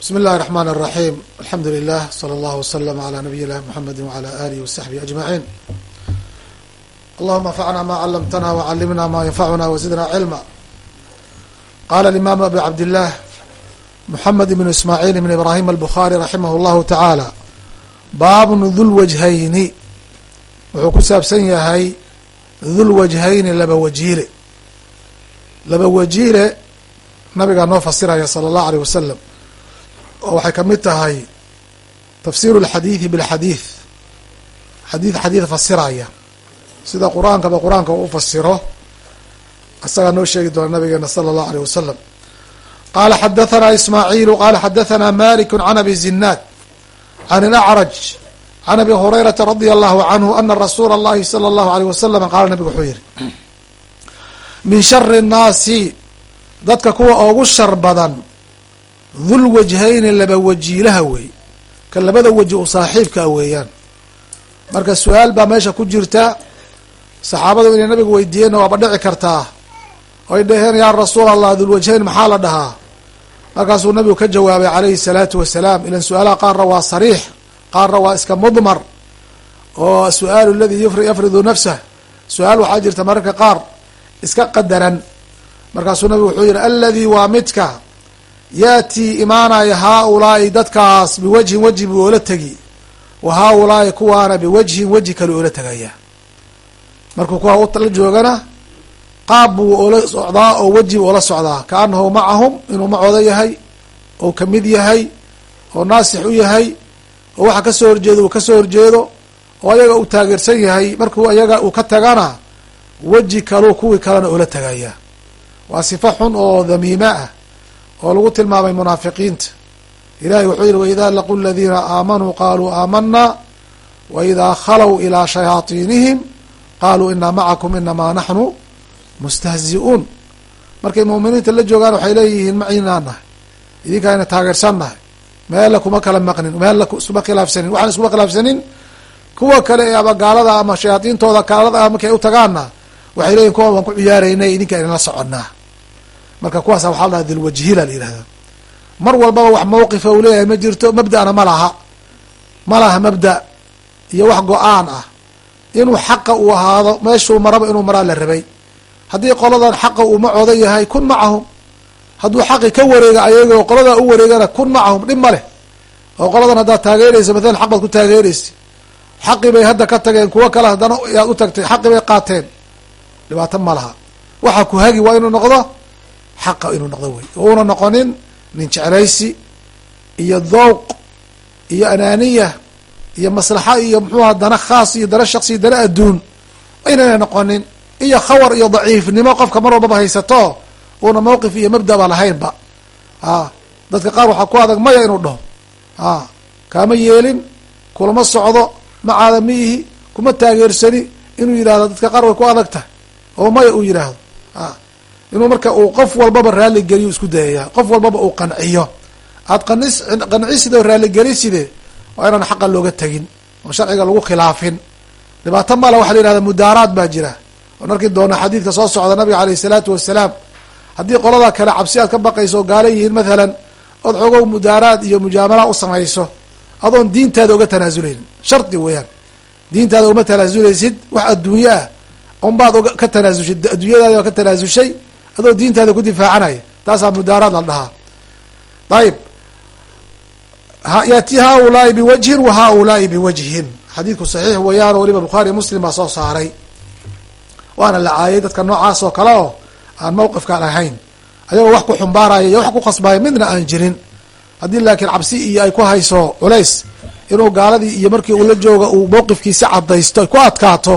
bsmi اllahi الرحman الرaحيم alxamdu lilah slى اllah وslm عlى nabiyina mxamedi وعlى alihi وsaxbihi aجmaعin allahuma anfacna ma clamtna وcalimna ma ynfacuna wزidna cilma qala اimam abi cabdillah mxamed bn ismaaعil bn ibrahim الbخarي raximah اllahu taعaalى baabn dulwajhayni wuxuu ku saabsan yahay dulwajhayni laba wajiile laba wajiile nabigaa noo fasiraya salى اllahu alيه waslm oo waxay kamid tahay tafsiru اlxadiidi bilxadiid xadiid xadiid fasiraya sida qur-aankaba qur-aanka u fasiro isagaa noo sheegi doona nabigeena salى اllahu alيه wasalam qala xadathana ismaaciilu qala xadathana malik can abi zinaad can اlacraj can abi hurayrata radia allahu canhu ana rasuula اllahi salى اllahu alيyh wasalam qaala nabigu wuxuu yihi min shari الnaasi dadka kuwa ugu shar badan dhul wajhayni laba wajiilaha wey. Ka labada waji u saaxiibkaa weeyaan. Marka su'aal baa meesha ku jirta saxaabadu inay nabiga weydiiyeenna waaba dhici kartaa. Oy dhaheen yaa rasuul allah dulwajhayn maxaa la dhahaa? Markaasuu nabigu ka jawaabay calayhi salaatu wasalaam. Ilan su'aalaha qaarna waa sariix qaarna waa iska mudmar oo su'aalu aladii yafridu nafsah. Su'aal waxaa jirta mararka qaar iska qadaran. Markaasuu nabigu wuxuu yihi aladii waa midka yaatii imaanaya haa-ulaa'i dadkaas biwajhin weji buu oola tegi wa haa-ulaa'i kuwaana biwajhin weji kale oola tegaya markuu kuwaa la joogana qaab buu oola socdaa oo weji oola socdaa. Kaanahu macahum inuu macooda yahay oo ka mid yahay oo naasix u yahay oo waxa ka soo horjeedo uu ka soo horjeedo oo ayaga uu taageersan yahay markuu ayaga uu ka tagana weji kaluu kuwii kalena oola tegaya waa sifa xun oo dhamiima ah oo lagu tilmaamay munaafiqiinta. Ilahi wuxuu yihi waida laqu ladiina aamanuu qaluu aamanaa waidaa khalow ilaa shayaaiinihim qaluu inaa macakum inamaa naxnu mustahzi-uun. Markay muuminiinta la joogaan waxay leeyihiin maciinaa nahay. Idinkaayna taageersan nahay. Meella kuma kala maqnin meella iskuma khilaafsanin. Waxaan iskuma khilaafsanin kuwa kale ee ama gaalada ama shayaadiintooda kaalada ah markay u tagaana waxay leeyihiin kuwa waan ku ciyaaraynay idinka inala soconaa marka kuwaasa waxaa la dhaha dilwajhila la yihahda mar walbaba wax mawqifa uu leeyahay ma jirto mabda'na ma laha. Ma laha mabda iyo wax go'aan ah. Inuu xaqa uu ahaado meeshuu maraba inuu maraa la rabay. Haddii qoladan xaqa uu macooda yahay kun macahum hadduu xaqi ka wareega ayagoo qoladaa u wareegana kun macahum dhib ma leh. Oo qoladan haddaad taageeraysa mathalan xaq baad ku taageeraysa. Xaqi bay hadda ka tageen kuwo kale haddana yaad u tagtay xaqi bay qaateen. Dhibaato ma laha. Waxa ku hagi waa inuu noqdo xaqa inuu noqdo wey. Uuna noqonin nin jeclaysi iyo dhowq iyo anaaniya iyo maslaxa iyo muxuuha dana khaas iyo dana shaksi iyo dana adduun. Inayna noqonin iyo khawar iyo daciifnimo qofka mar walbaba haysato uuna mawqif iyo mabdaba lahaynba. A dadka qaar waxaa ku adag maya inuu dhaho. A kaama yeelin kulama socdo macaada miihi kuma taageersani inuu yidhahdo dadka qaar way ku adag tahay. Oo maya uu yidhaahdo inuu marka uu qof walbaba raali geliyo isku dayaya qof walbaba uu qanciyo. Aad qanis qanciside oo raaligeliside waa inaan xaqa looga tegin oo sharciga lagu khilaafin. Dhibaato male waxa la yihahda mudaaraad baa jira. Oon arki doona xadiidka soo socda nabiga aleyh isalaatu wasalaam haddii qolada kale cabsi aad ka baqayso oo gaala yihiin mathalan ood xoogow mudaaraad iyo mujaamala u samayso adoon diintaada uga tanaasuleynin shardi weeyaan. Diintaada uma tanaasuleysid wax adduunye ah unbaad ka tanaasushay adduunyadaadi baa ka tanaasushay adoo diintaada ku difaacanaya taasaa mudaaraad la dhahaa. Ayib yaati haulaai biwajhin wa haulaai biwajhin. Xadiidku saxiix weeyaan oo weliba bukhaari muslim baa soo saaray. Waana la caayay dadka noocaas oo kale oo aan mawqifkaan ahayn ayagoo wax ku xumbaaraya iyo wax ku qasbaya midna aan jirin. Haddii laakiin cabsi iyo ay ku hayso culays inuu gaaladii iyo markii uu la jooga uu mawqifkiisi cadaysto ay ku adkaato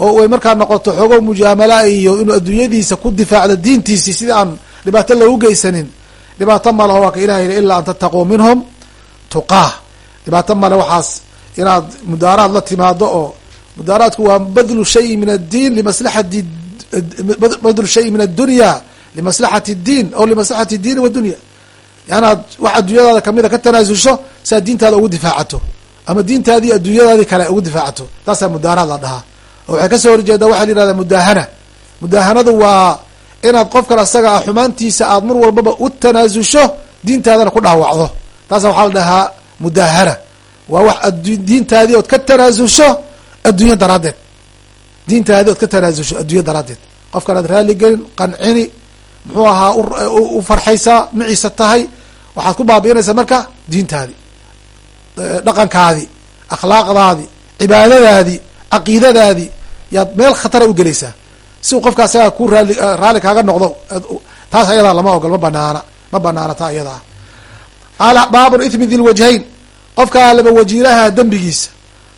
oo ay markaa noqoto xoogo mujaamala iyo inuu adduunyadiisa ku difaacdo diintiisii sidii aan dhibaato loogu geysanin. Dhibaato male waa ka ilahay ilaa an tattaquu minhum tuqaah. Dhibaato male waxaas inaad mudaaraad la timaado oo mudaaraadku waa badlu shayi min addiin limaslaxati badlu shayi min addunya limaslaxati اdiin aw limaslaxati اdiini wadunya inaad wax adduunyadaada kamida ka tanaasusho si aad diintaada ugu difaacato. Ama diintaadii adduunyadaadii kale ugu difaacato. Taasaa mudaaraad la dhahaa waxay ka soo horjeedaa waxa la yihahda mudaahana. Mudaahanadu waa inaad qofkan asaga ah xumaantiisa aad mar walbaba u tanaasusho diintaadana ku dhaawacdo. Taasa waxaa la dhahaa mudaahara waa wax diintaadii ood ka tanaasusho adduunyo daraaddeed. Diintaadii ood ka tanaasusho adduunyo daraaddeed. Qofkan aad raali gelin qancini muxuu ahaa u farxaysaa maciisa tahay waxaad ku baabi'inaysaa marka diintaadii dhaqankaadii akhlaaqdaadii cibaadadaadii caqiidadaadii yaad meel khatara u gelaysaa. Si uu qofka asaga ku raali raalli kaaga noqdo taas ayadaa lama ogol ma banaana ma banaana taa ayadaa. Qaala baabun ithmi di lwajhayn qofka laba wajiilaha dembigiisa.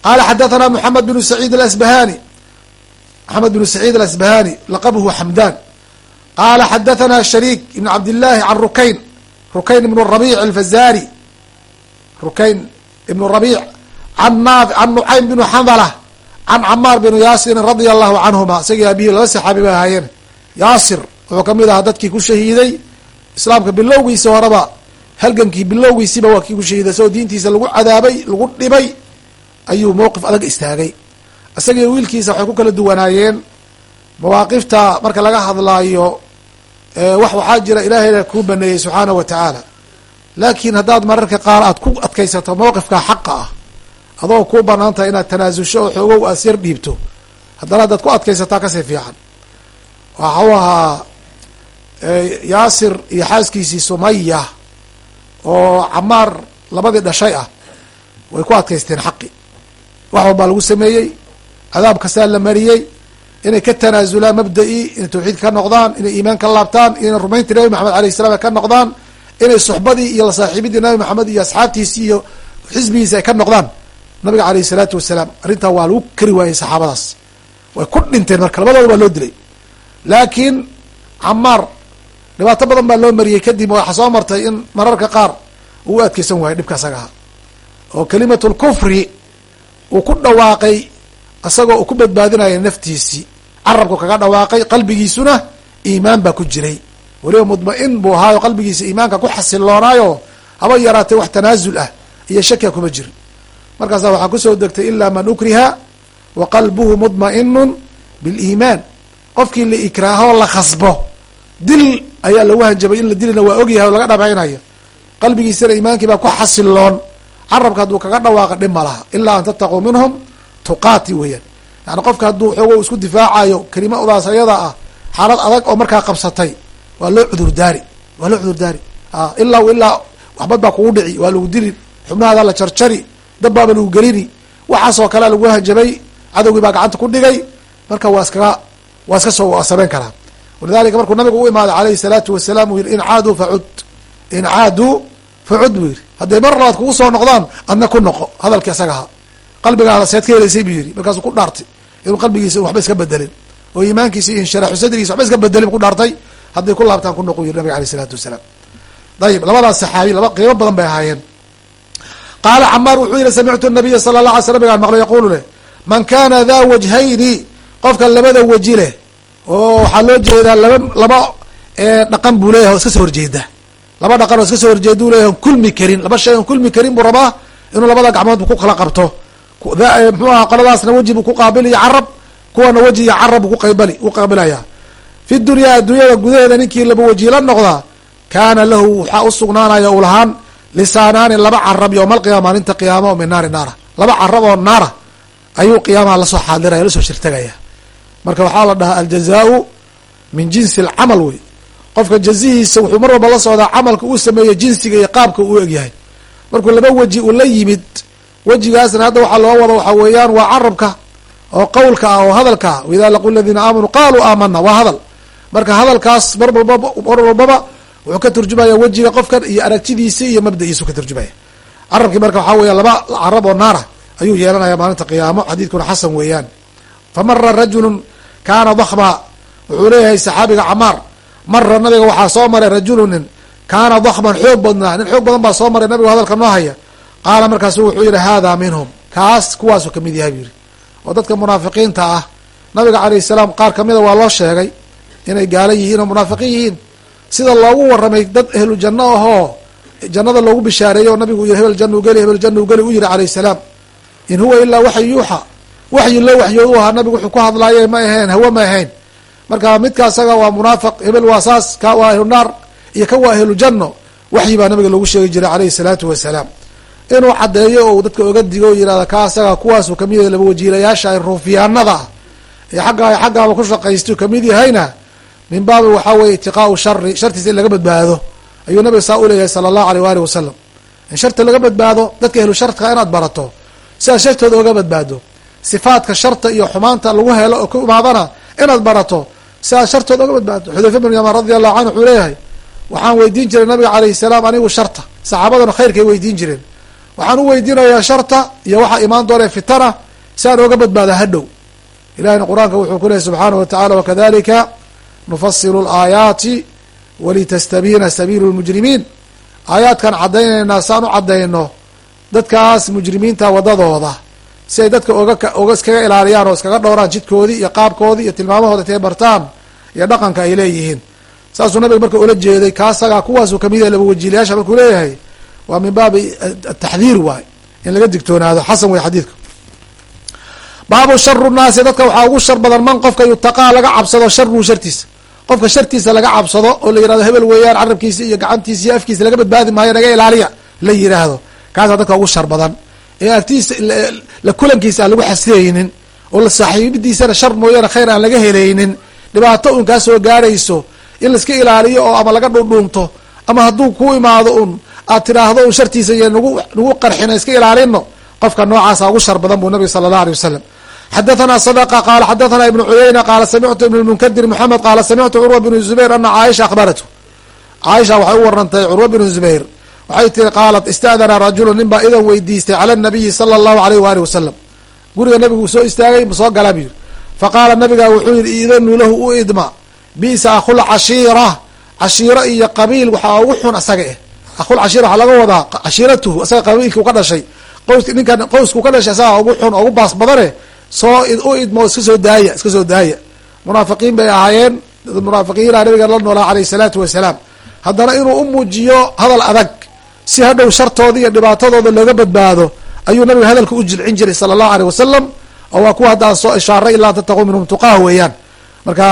Qaala xadathana moxamed binu saciid alasbahani moxamed binu saciid alasbahani laqabhu xamdan qaala xadathana shariik ibn cabdillahi can rukayn rukayn ibn rabic alfazari rukayn ibn rabic an na can nucaym binu xandala can camaar binu yaasirin radia allahu canhuma isagii abihi laba saxaabi ba ahaayeen. Yaasir wuxuu ka mid ahaa dadkii ku shahiiday islaamka bilowgiisi horeba. Halgankii bilowgiisiba waa kii ku shahiiday isagoo diintiisa lagu cadaabay lagu dhibay ayuu mowqif adag istaagay. Isagii wiilkiisa waxay ku kala duwanaayeen mawaaqifta marka laga hadlaayo wax waxaa jira ilaahayna kuu baneeyey subxaanahu wa tacaala laakiin haddaad mararka qaar aad ku adkaysato mowqifka xaqa ah adoo kuu bannaan tahay inaad tanaasusho oo xoogow aas yar dhiibto haddana haddaad ku adkaysataa ka sii fiican. Waxau ahaa yaasir iyo xaaskiisii sumaya oo camaar labadii dhashay ah way ku adkaysteen xaqi. Wax walbaa lagu sameeyey cadaab kastaa la mariyey inay ka tanaasulaan mabda-i inay tawxiidka ka noqdaan inay iimaan ka laabtaan inay rumayntii nabi maxamed alayh salam ka noqdaan inay suxbadii iyo lasaaxiibidii nabi maxamed iyo asxaabtiisii iyo xisbigiisi ay ka noqdaan nabiga aleyh salaatu wasalaam arrintaa waa lagu kari waayey saxaabadaas. Way ku dhinteen marka labadooda baa loo dilay. Laakiin camaar dhibaato badan baa loo mariyey kadib waxaa soo martay in mararka qaar uu adkeysan waayo dhibka asaga aha oo kalimatu lkufri uu ku dhawaaqay isagoo uu ku badbaadinaya naftiisii carabku kaga dhawaaqay qalbigiisuna iimaan baa ku jiray. Weliba mudma-in buu ahaayo qalbigiisa iimaanka ku xasiloonaayo haba yaraatay wax tanaasul ah iyo shakia kuma jirin markaasa waxaa ku soo degtay ilaa man ukriha wa qalbuhu mudma'inun biliimaan. Qofkii la ikraahoo la khasbo. Dil ayaa lagu hanjabay in la dilina waa ogyahay oo laga dhabaynayo qalbigiisana iimaankii baa ku xasiloon. Carabka hadduu kaga dhawaaqa dhib ma laha. Ilaa an tattaquu minhum tuqaati weeyaan. Yani qofka hadduu xoogo isku difaacayo kelimadaas ayada ah xaalad adag oo markaa qabsatay waa loo cudurdaari waa loo cudurdaari. Ilaa ilaa waxbad baa kugu dhici waa lagu dili xubnahadaa la jarjari dabbaaba lagu gelini. Waxaasoo kalea lagu hanjabay cadowgii baa gacanta ku dhigay. Marka waa iskaga waa iska soo samayn karaa. Walidalika markuu nabigu u imaaday alayhi salaatu wasalaam uu yihi in caaduu facud in caaduu facud buu yihi hadday mar labaad kugu soo noqdaan adna ku noqo hadalkii isaga ahaa qalbigaada seed ka helaysay buu yihi markaasuu ku dhaartay. Inuu qalbigiisa waxba iska bedelin oo iimaankiisa iyo insharaxu sadrigiisa waxba iska bedelin ku dhaartay. Hadday ku laabtaan ku noqo yiri nabiga aleyh isalaatu wasalaam. Dayib labadaas saxaabi laba qiimo badan bay ahaayeen qaala camaar wuxuu yihi samictu nabiya sala la alay sl nabigaan maqlo yaqulu leh man kana daa wajhayni qofka labada weji leh oo waxaa loo jeedaa laba laba dhaqan buu leeyahay o iska soo horjeeda laba dhaqan oo iska soo horjeeda u leyahy on kulmi karin laba shay on kulmi karin buu rabaa inuu labada gacmood ku kala qabto muxuu aha qoladaasna weji buu ku qaabiliyo carab kuwana weji iyo carab buu kuqabali u qaabilaya fi dunyaa adduunyada gudaheeda ninkii laba weji la noqdaa kaana lahu waxaa usugnaanaya uu lahaan lisaanaani laba carab yowma alqiyaama maalinta qiyaama oo min naari naara. Laba carab oo naara ayuu qiyaamaha la soo xaadiraya la soo shirtagaya. Marka waxaa la dhahaa aljazaau min jinsi alcamal wey. Qofka jazihiisa wuxuu mar walba la socdaa camalka uu sameeyo jinsiga iyo qaabka uu egyahay. Markuu laba weji uu la yimid wejigaasna hadda waxaa loo wada waxaa weeyaan waa carabka oo qowlka ah oo hadalka ah. Waidaa laqu ladiina aamanuu qaaluu aamana waa hadal. Marka hadalkaas mar walbaba mar walbaba wuxuu ka turjumaya wejiga qofkan iyo aragtidiisi iyo mabda'iisu ka turjumaya. Carabkii marka waxaa weya laba carab oo naara ayuu yeelanaya maalinta qiyaamo xadiidkuna xasan weeyaan. Famara rajulun kaana dakma wuxuu leeyahay saxaabiga camaar mara nabiga waxaa soo maray rajulu nin kaana dakman xoog badnaa nin xoog badan baa soo maray nabigu hadalka noo haya. Qaala markaasu wuxuu yihi hada minhum. Kaas kuwaasuu ka mid yahay buu yihi oo dadka munaafiqiinta ah. Nabiga alayh salaam qaar kamida waa loo sheegay inay gaala yihiin oo munaafiqiin yihiin sida loogu waramay dad ahlu janno ahoo jannada loogu bishaareeyey oo nabigu yii hebel jannu geli hebel jannu geli u yihi alayh salaam. In huwa ilaa waxy yuuxa. Waxyi loo waxyood u ahaa nabigu wuxuu ku hadlaaye ma ahayn hawe ma ahayn marka midka asaga waa munaafiq hebel waa saas ka waa ahlu naar iyo ka waa ahlu janno waxyi baa nabiga loogu sheegi jiray alayhi salaatu wasalaam inuu caddeeyo oo dadka oga digo o yihahda ka asaga kuwaasuu ka mid yahay laba wajiilayaasha ay ruufiyaanada ah. Ee xagga xaggaaba ku shaqaystu ka mid yahayna min baabi waxaa weye itiqaau shari shartiisa in laga badbaado ayuu nabiga saa uleeyahay sala allahu aleyh waali wasalam in sharta laga badbaado dadka ehlu sharka inaad barato si aad shartooda oga badbaado sifaadka sharta iyo xumaanta lagu helo oo ku imaadana inaad barato si aad shartooda oga badbaado. Xudayfa bnu yamaan radi allahu canhu wuxuu leeyahay waxaan weydiin jiray nabiga alayhi salaam anigu sharta saxaabadana khayrkay weydiin jireen. Waxaan u weydiinayaa sharta iyo waxaa imaan doonee fitana si aan oga badbaado hadhow. Ilahina qur'aanka wuxuu ku lehay subxaanahu watacala wakadalika nufasilu laayaati walitastabiina sabiilu lmujrimiin aayaadkan caddaynaynaa saan u caddayno dadkaas mujrimiinta wadadooda si ay dadka oga iskaga ilaaliyaan oo iskaga dhowraan jidkoodii iyo qaabkoodii iyo tilmaamahooda intay bartaan iyo dhaqanka ay leeyihiin saasuu nabiga marka ula jeeday kaasagaa kuwaasuu ka mid yahay laba wajiilayaasha markuu leeyahay waa min baabi ataxdiir waay in laga digtoonaado xasan wey xadiidku baabu sharu naasi dadka waxaa ugu shar badan man qofka yutaqaa laga cabsado sharuhu shartiisa qofka shartiisa laga cabsado oo la yiraahdo hebel weeyaan carabkiisa iyo gacantiisa iyo afkiisa laga badbaadi maayo naga ilaaliya la yiraahdo. Kaasaa dadka ugu shar badan. Ee agtiisa la kulankiisa aan lagu xasiyeynin oo la saaxiibadiisana shar mooyaane khayr aan laga helaynin. Dhibaato un kaa soo gaadhayso in laiska ilaaliyo oo ama laga dhundhuunto ama hadduu ku imaado un aad tidhaahdo un shartiisa iyo nagu nagu qarxino iska ilaalino qofka noocaasa ugu shar badan buu nabiga sala allah alay wasalam xadathana sadqa qaala xadathana ibnu cuyayna qaala samictu ibn lmunkadir moxamed qaala samictu curwa bnu zubayr ana caaisha akhbaratu caaisha waxay u warantay curwa bnu zubayr waxay tiri qaalat ista'dana rajulu nin baa idan weydiistay cala nabiyi sala allahu alayh waali wasalam guriga nabigu soo istaagay soo gala bu yiri faqaala nabiga wuxuu yihi idanu lahu u idma bisa akhul cashiira cashiiro iyo qabiil waxaa ugu xun asaga eh akhul cashiira waxaa laga wadaa cashiiratuhu asaga qabiilkii ka dhashay qoys ninkan qoysku ka dhashay asaga ugu xun ugu baas badane soo u idmo iska soo daaya iska soo daaya. Munaafiqiin bay ahaayeen. Munaafiqiina nabiga la noolaa alayh salaatu wasalaam haddana inuu u muujiyo hadal adag si hadhow shartooda iyo dhibaatadooda looga badbaado ayuu nabiga hadalka u jilcin jiray sala allahu aleyh wasalam oo waa kuwa haddaan soo ishaaray ilaa tattaquu minhum tuqaha weeyaan. Marka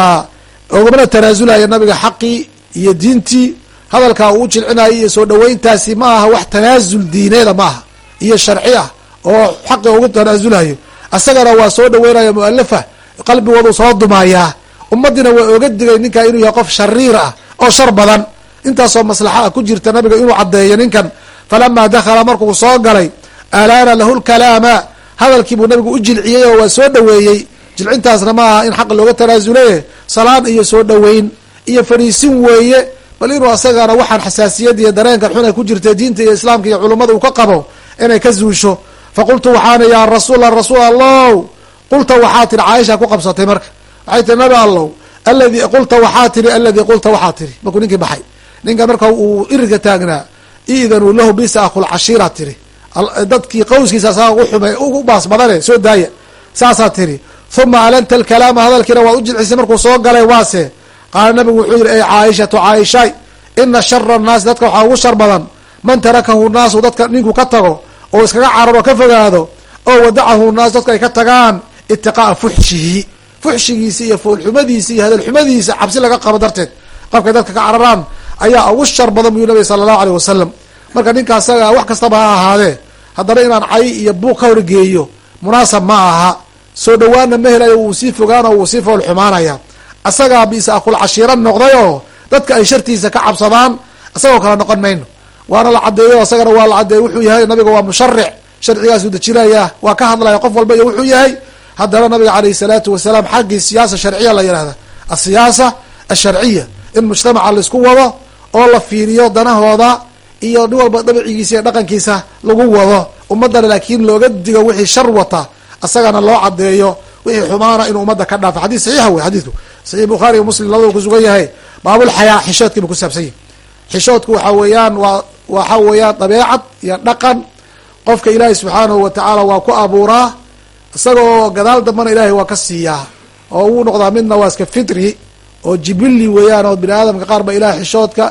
ogamana tanaasulaya nabiga xaqii iyo diintii. Hadalkaa uu u jilcinayo iyo soo dhaweyntaasi ma aha wax tanaasul diineeda ma aha iyo sharci ah oo xaqi ugu tanaasulayo asagana waa soo dhaweynaya mualafa qalbigoodu soo dumayaa ummadiina waa oga digay ninkaa inuu yahay qof shariir ah oo shar badan. Intaasoo maslaxa ah ku jirta nabiga inuu caddeeyo ninkan. Falamaa dakhala markuu soo galay alaana lahu lkalaama. Hadalkii buu nabigu u jilciyey oo waa soo dhaweeyey jilcintaasna ma aha in xaq looga tanaasule salaan iyo soo dhaweyn iyo fadhiisin weeye bal inuu asagana waxaan xasaasiyadda iyo dareenkan xun ay ku jirta diinta iyo islaamka iyo culummada uu ka qabo inay ka zuusho faqultu waxaana yaa rasuula rasuul allow qulta waxaa tiri caaisha ku qabsatay marka waxay tiri nabi allow aladi qulta waxaa tiri aladi qulta waxaa tiri markuu ninkii baxay ninka marka uu iridka taagnaa idanu lahu bisa akhul cashiira tiri dadkii qawskiisa asaga ugu xume ugu baas badane soo daaya saasaa tiri uma alanta alkalaama hadalkiina waad u jilcisay markuu soo galay waase qaala nabigu wuxuu yihi ey caaishatu caaishay ina shara annaasi dadka waxaa ugu shar badan man tarakahu naasu dadka ninkuu ka tago oo iskaga cararo ka fogaado oo wadacahu naas dadka ay ka tagaan itiqaa'a fuxshihi. Fuxshigiisa iyo foolxumadiisa iyo hadalxumadiisa cabsi laga qabo darteed. Qofkay dadka ka cararaan ayaa ugu shar badan buu nabiga sala allahu aleyh wasalam marka ninka asaga wax kastaba ha ahaadee haddana inaan cay iyo buuq ka horgeeyo munaasab ma aha. Soo dhawaana ma helayo wuu sii fogaano wuu sii fool xumaanaya asagaa bisa akul cashiira noqday oo dadka ay shartiisa ka cabsadaan isagoo kale noqon mayno waana la caddeeyo isagana waa la caddeeyo wuxuu yahay nabiga waa musharic sharcigaasuu dejinaya waa ka hadlaya qof walba iyo wuxuu yahay. Haddana nabiga alayh salaatu wasalaam xaggii siyaasa sharciya la yihahda asiyaasa asharciya. In mujtamaca la isku wado oo la fiiriyo danahooda iyo nin walba dabicigiisa iyo dhaqankiisa lagu wado. Ummadana laakiin looga digo wixii shar wata isagana loo cadeeyo wixii xumaana inuu ummadda ka dhaafo xadis saxiixa wey xadiidku saxiix bukhaari iyo muslim labaduu kusugan yahay. Baabulxayaa xishoodkii buu ku saabsan yahy xishoodku waxa weeyaan waa waxa weeyaan dabeecad iyo dhaqan. Qofka ilaahay subxaanahu watacaala waa ku abuuraa. Isagoo gadaal dambana ilaahay waa ka siiyaa. Oo uu noqdaa midna waa iska fitri oo jibili weeyaan oo bini aadamka qaar ba ilahay xishoodka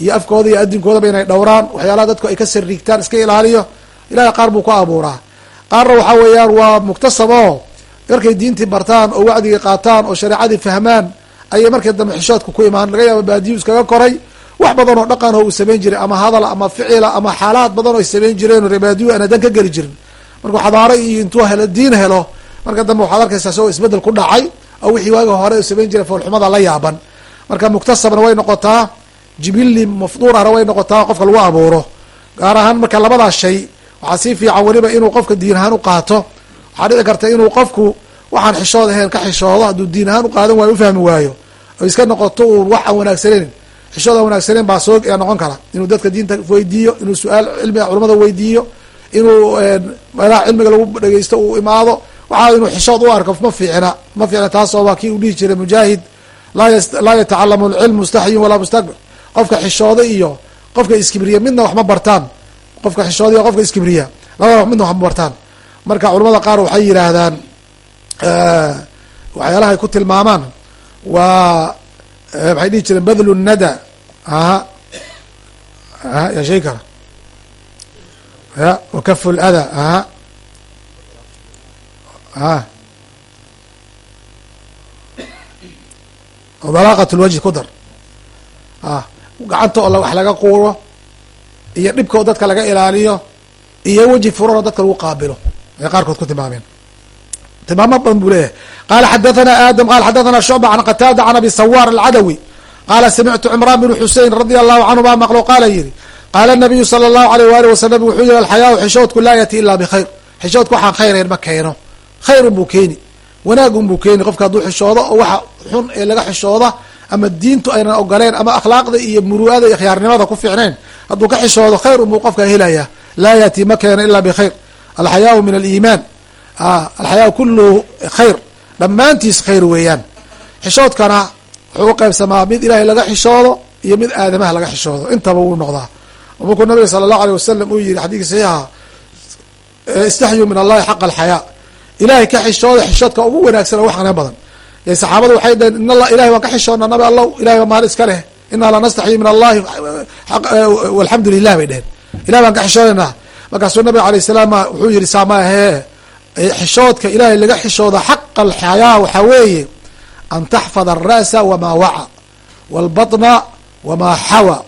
iyo afkooda iyo adinkoodaba inay dhowraan. Waxyaalaha dadku ay ka sariigtaan iska ilaaliyo. Ilahay qaar buu ku abuuraa. Qaarna waxa weeyaan waa muktasab oo markay diintii bartaan oo wacdigii qaataan oo shareecadii fahmaan ayay markii dambe xishoodka ku imaan. Laga yaaba baadiyu iskaga koray wax badan oo dhaqan oo uu samayn jiray ama hadala ama ficila ama xaalaad badan oo ay samayn jireen rebaadiyo aan adan ka geli jirin. Markuu xadaaro iyo intuu helo diin helo marka dambe waxaad arkaysaa isagoo isbeddel ku dhacay oo wixii waaga hore samayn jiray foolxumada la yaaban. Marka muktasabna way noqotaa jibili mafduurana way noqotaa qofka lagu abuuro. Gaar ahaan marka labadaas shay waxaa sii fiican weliba inuu qofka diin ahaan u qaato. Waxaa dhici karta inuu qofku waxaan xishood ahayn ka xishoodo hadduu diin ahaan u qaadan waayo ufahmi waayo. Oo iska noqoto uun wax aan wanaagsaneyn xishood aan wanaagsaneyn baa soo noqon kara. Inuu dadka diinta weydiiyo inuu su'aal cilmiga culamada weydiiyo inuu meelaha cilmiga lagu dhegeysto uu imaado. Waxaa inuu xishood u arko ma fiicna ma fiicna taasoo waa kii uu dhihi jiray mujaahid. Laa yatacalamu lcilm mustaxyin walaa mustakbir qofka xishooda iyo qofka iskibriya midna wax ma bartaan. Qofka xishooda iyo qofka iskibriya labada midna wax ma bartaan. Marka culamada qaar waxay yidhaahdaan waxyaalaha ay ku tilmaamaan waa maxay dhihi jireen badlu nada aha. Aha yaa sheegi kara. Ya wakafu lada aha. A dalaaqat lwajhi ku dar. A gacanta oo wax laga quuro iyo dhibka oo dadka laga ilaaliyo iyo weji furan oo dadka lagu qaabilo. Ay qaarkood ku tilmaameen tilmaamo badan buu leeyahay. Qala xadathana adam qala xadathana shucba can qataada can abi sawar alcadawi qaala samictu cimraan bn xusein radia allahu canhu baa maqlo qaala yihi qaala nabiyu sala allahu aleyh waali wasalam wuxuu yihi alxayaau xishoodku laa yati ila bikhayr xishoodku waxaan khayrayn ma keeno khayrun buu keeni wanaagun buu keeni qofka hadduu xishoodo oo waxa xun ee laga xishooda ama diintu aynan ogoleen ama akhlaaqda iyo muru'ada iyo khiyaarnimada ku fiicnayn hadduu ka xishoodo khayr unbuu qofka helaya laa yati ma keeno ila bikhayr alxayaau min aliimaan alxayaa kuluhu khayr dhammaantiis khayr weeyaan xishoodkana wuxuu u qaybsamaa mid ilaahay laga xishoodo iyo mid aadamaha laga xishoodo. Intaba wuu noqdaa. Markuu nabiga sala allahu aleyh wasalam uu yihi xadiidka saxiixa istaxyuu min allahi xaqa alxayaa. Ilahay ka xishooda xishoodka ugu wanaagsan oo wax badan. Saxaabada waxay dhaheen in alla ilahay waan ka xishoodnaa nabi allow ilahay baa maal iska leh. Inaa lanastaxyi min allahi walxamdu lilah bay dheheen ilahay baan ka xishoodaynaa markaasuu nabiga alayh salaam wuxuu yihi saama ahee xishoodka ilaahay laga xishooda xaqa alxayaa waxaa weeye an taxfada alra'sa wamaa waca walbatna wamaa xawa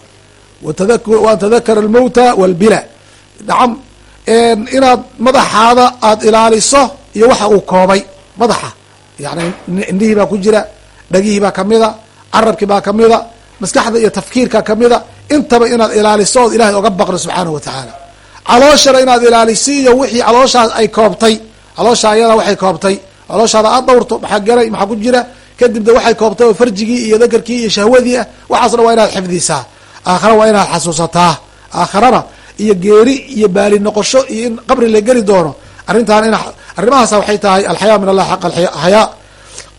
waan tadakara almowta walbila nacam inaad madaxaada aada ilaaliso iyo waxa uu koobay. madaxa yani indhihii baa ku jira dhagihii baa kamida carabkii baa kamida maskaxda iyo tafkiirka kamida intaba inaad ilaaliso ood ilahay oga baqdo subxaanahu wa tacaala calooshana inaad ilaaliso iyo wixii calooshaas ay koobtay caloosha ayada waxay koobtay calooshaada aad dhawrto maxaa galay maxaa ku jira kadibna waxay koobtay oo farjigii iyo dakarkii iyo shahwadii ah. Waxaasna waa inaad xifdisaa. Aakhara waa inaad xasuusataa. Aakharana iyo geeri iyo baali noqosho iyo in qabri la geli doono. Arrintaan in arrimahaas waxay tahay alxayaa min allah xaq alxayaa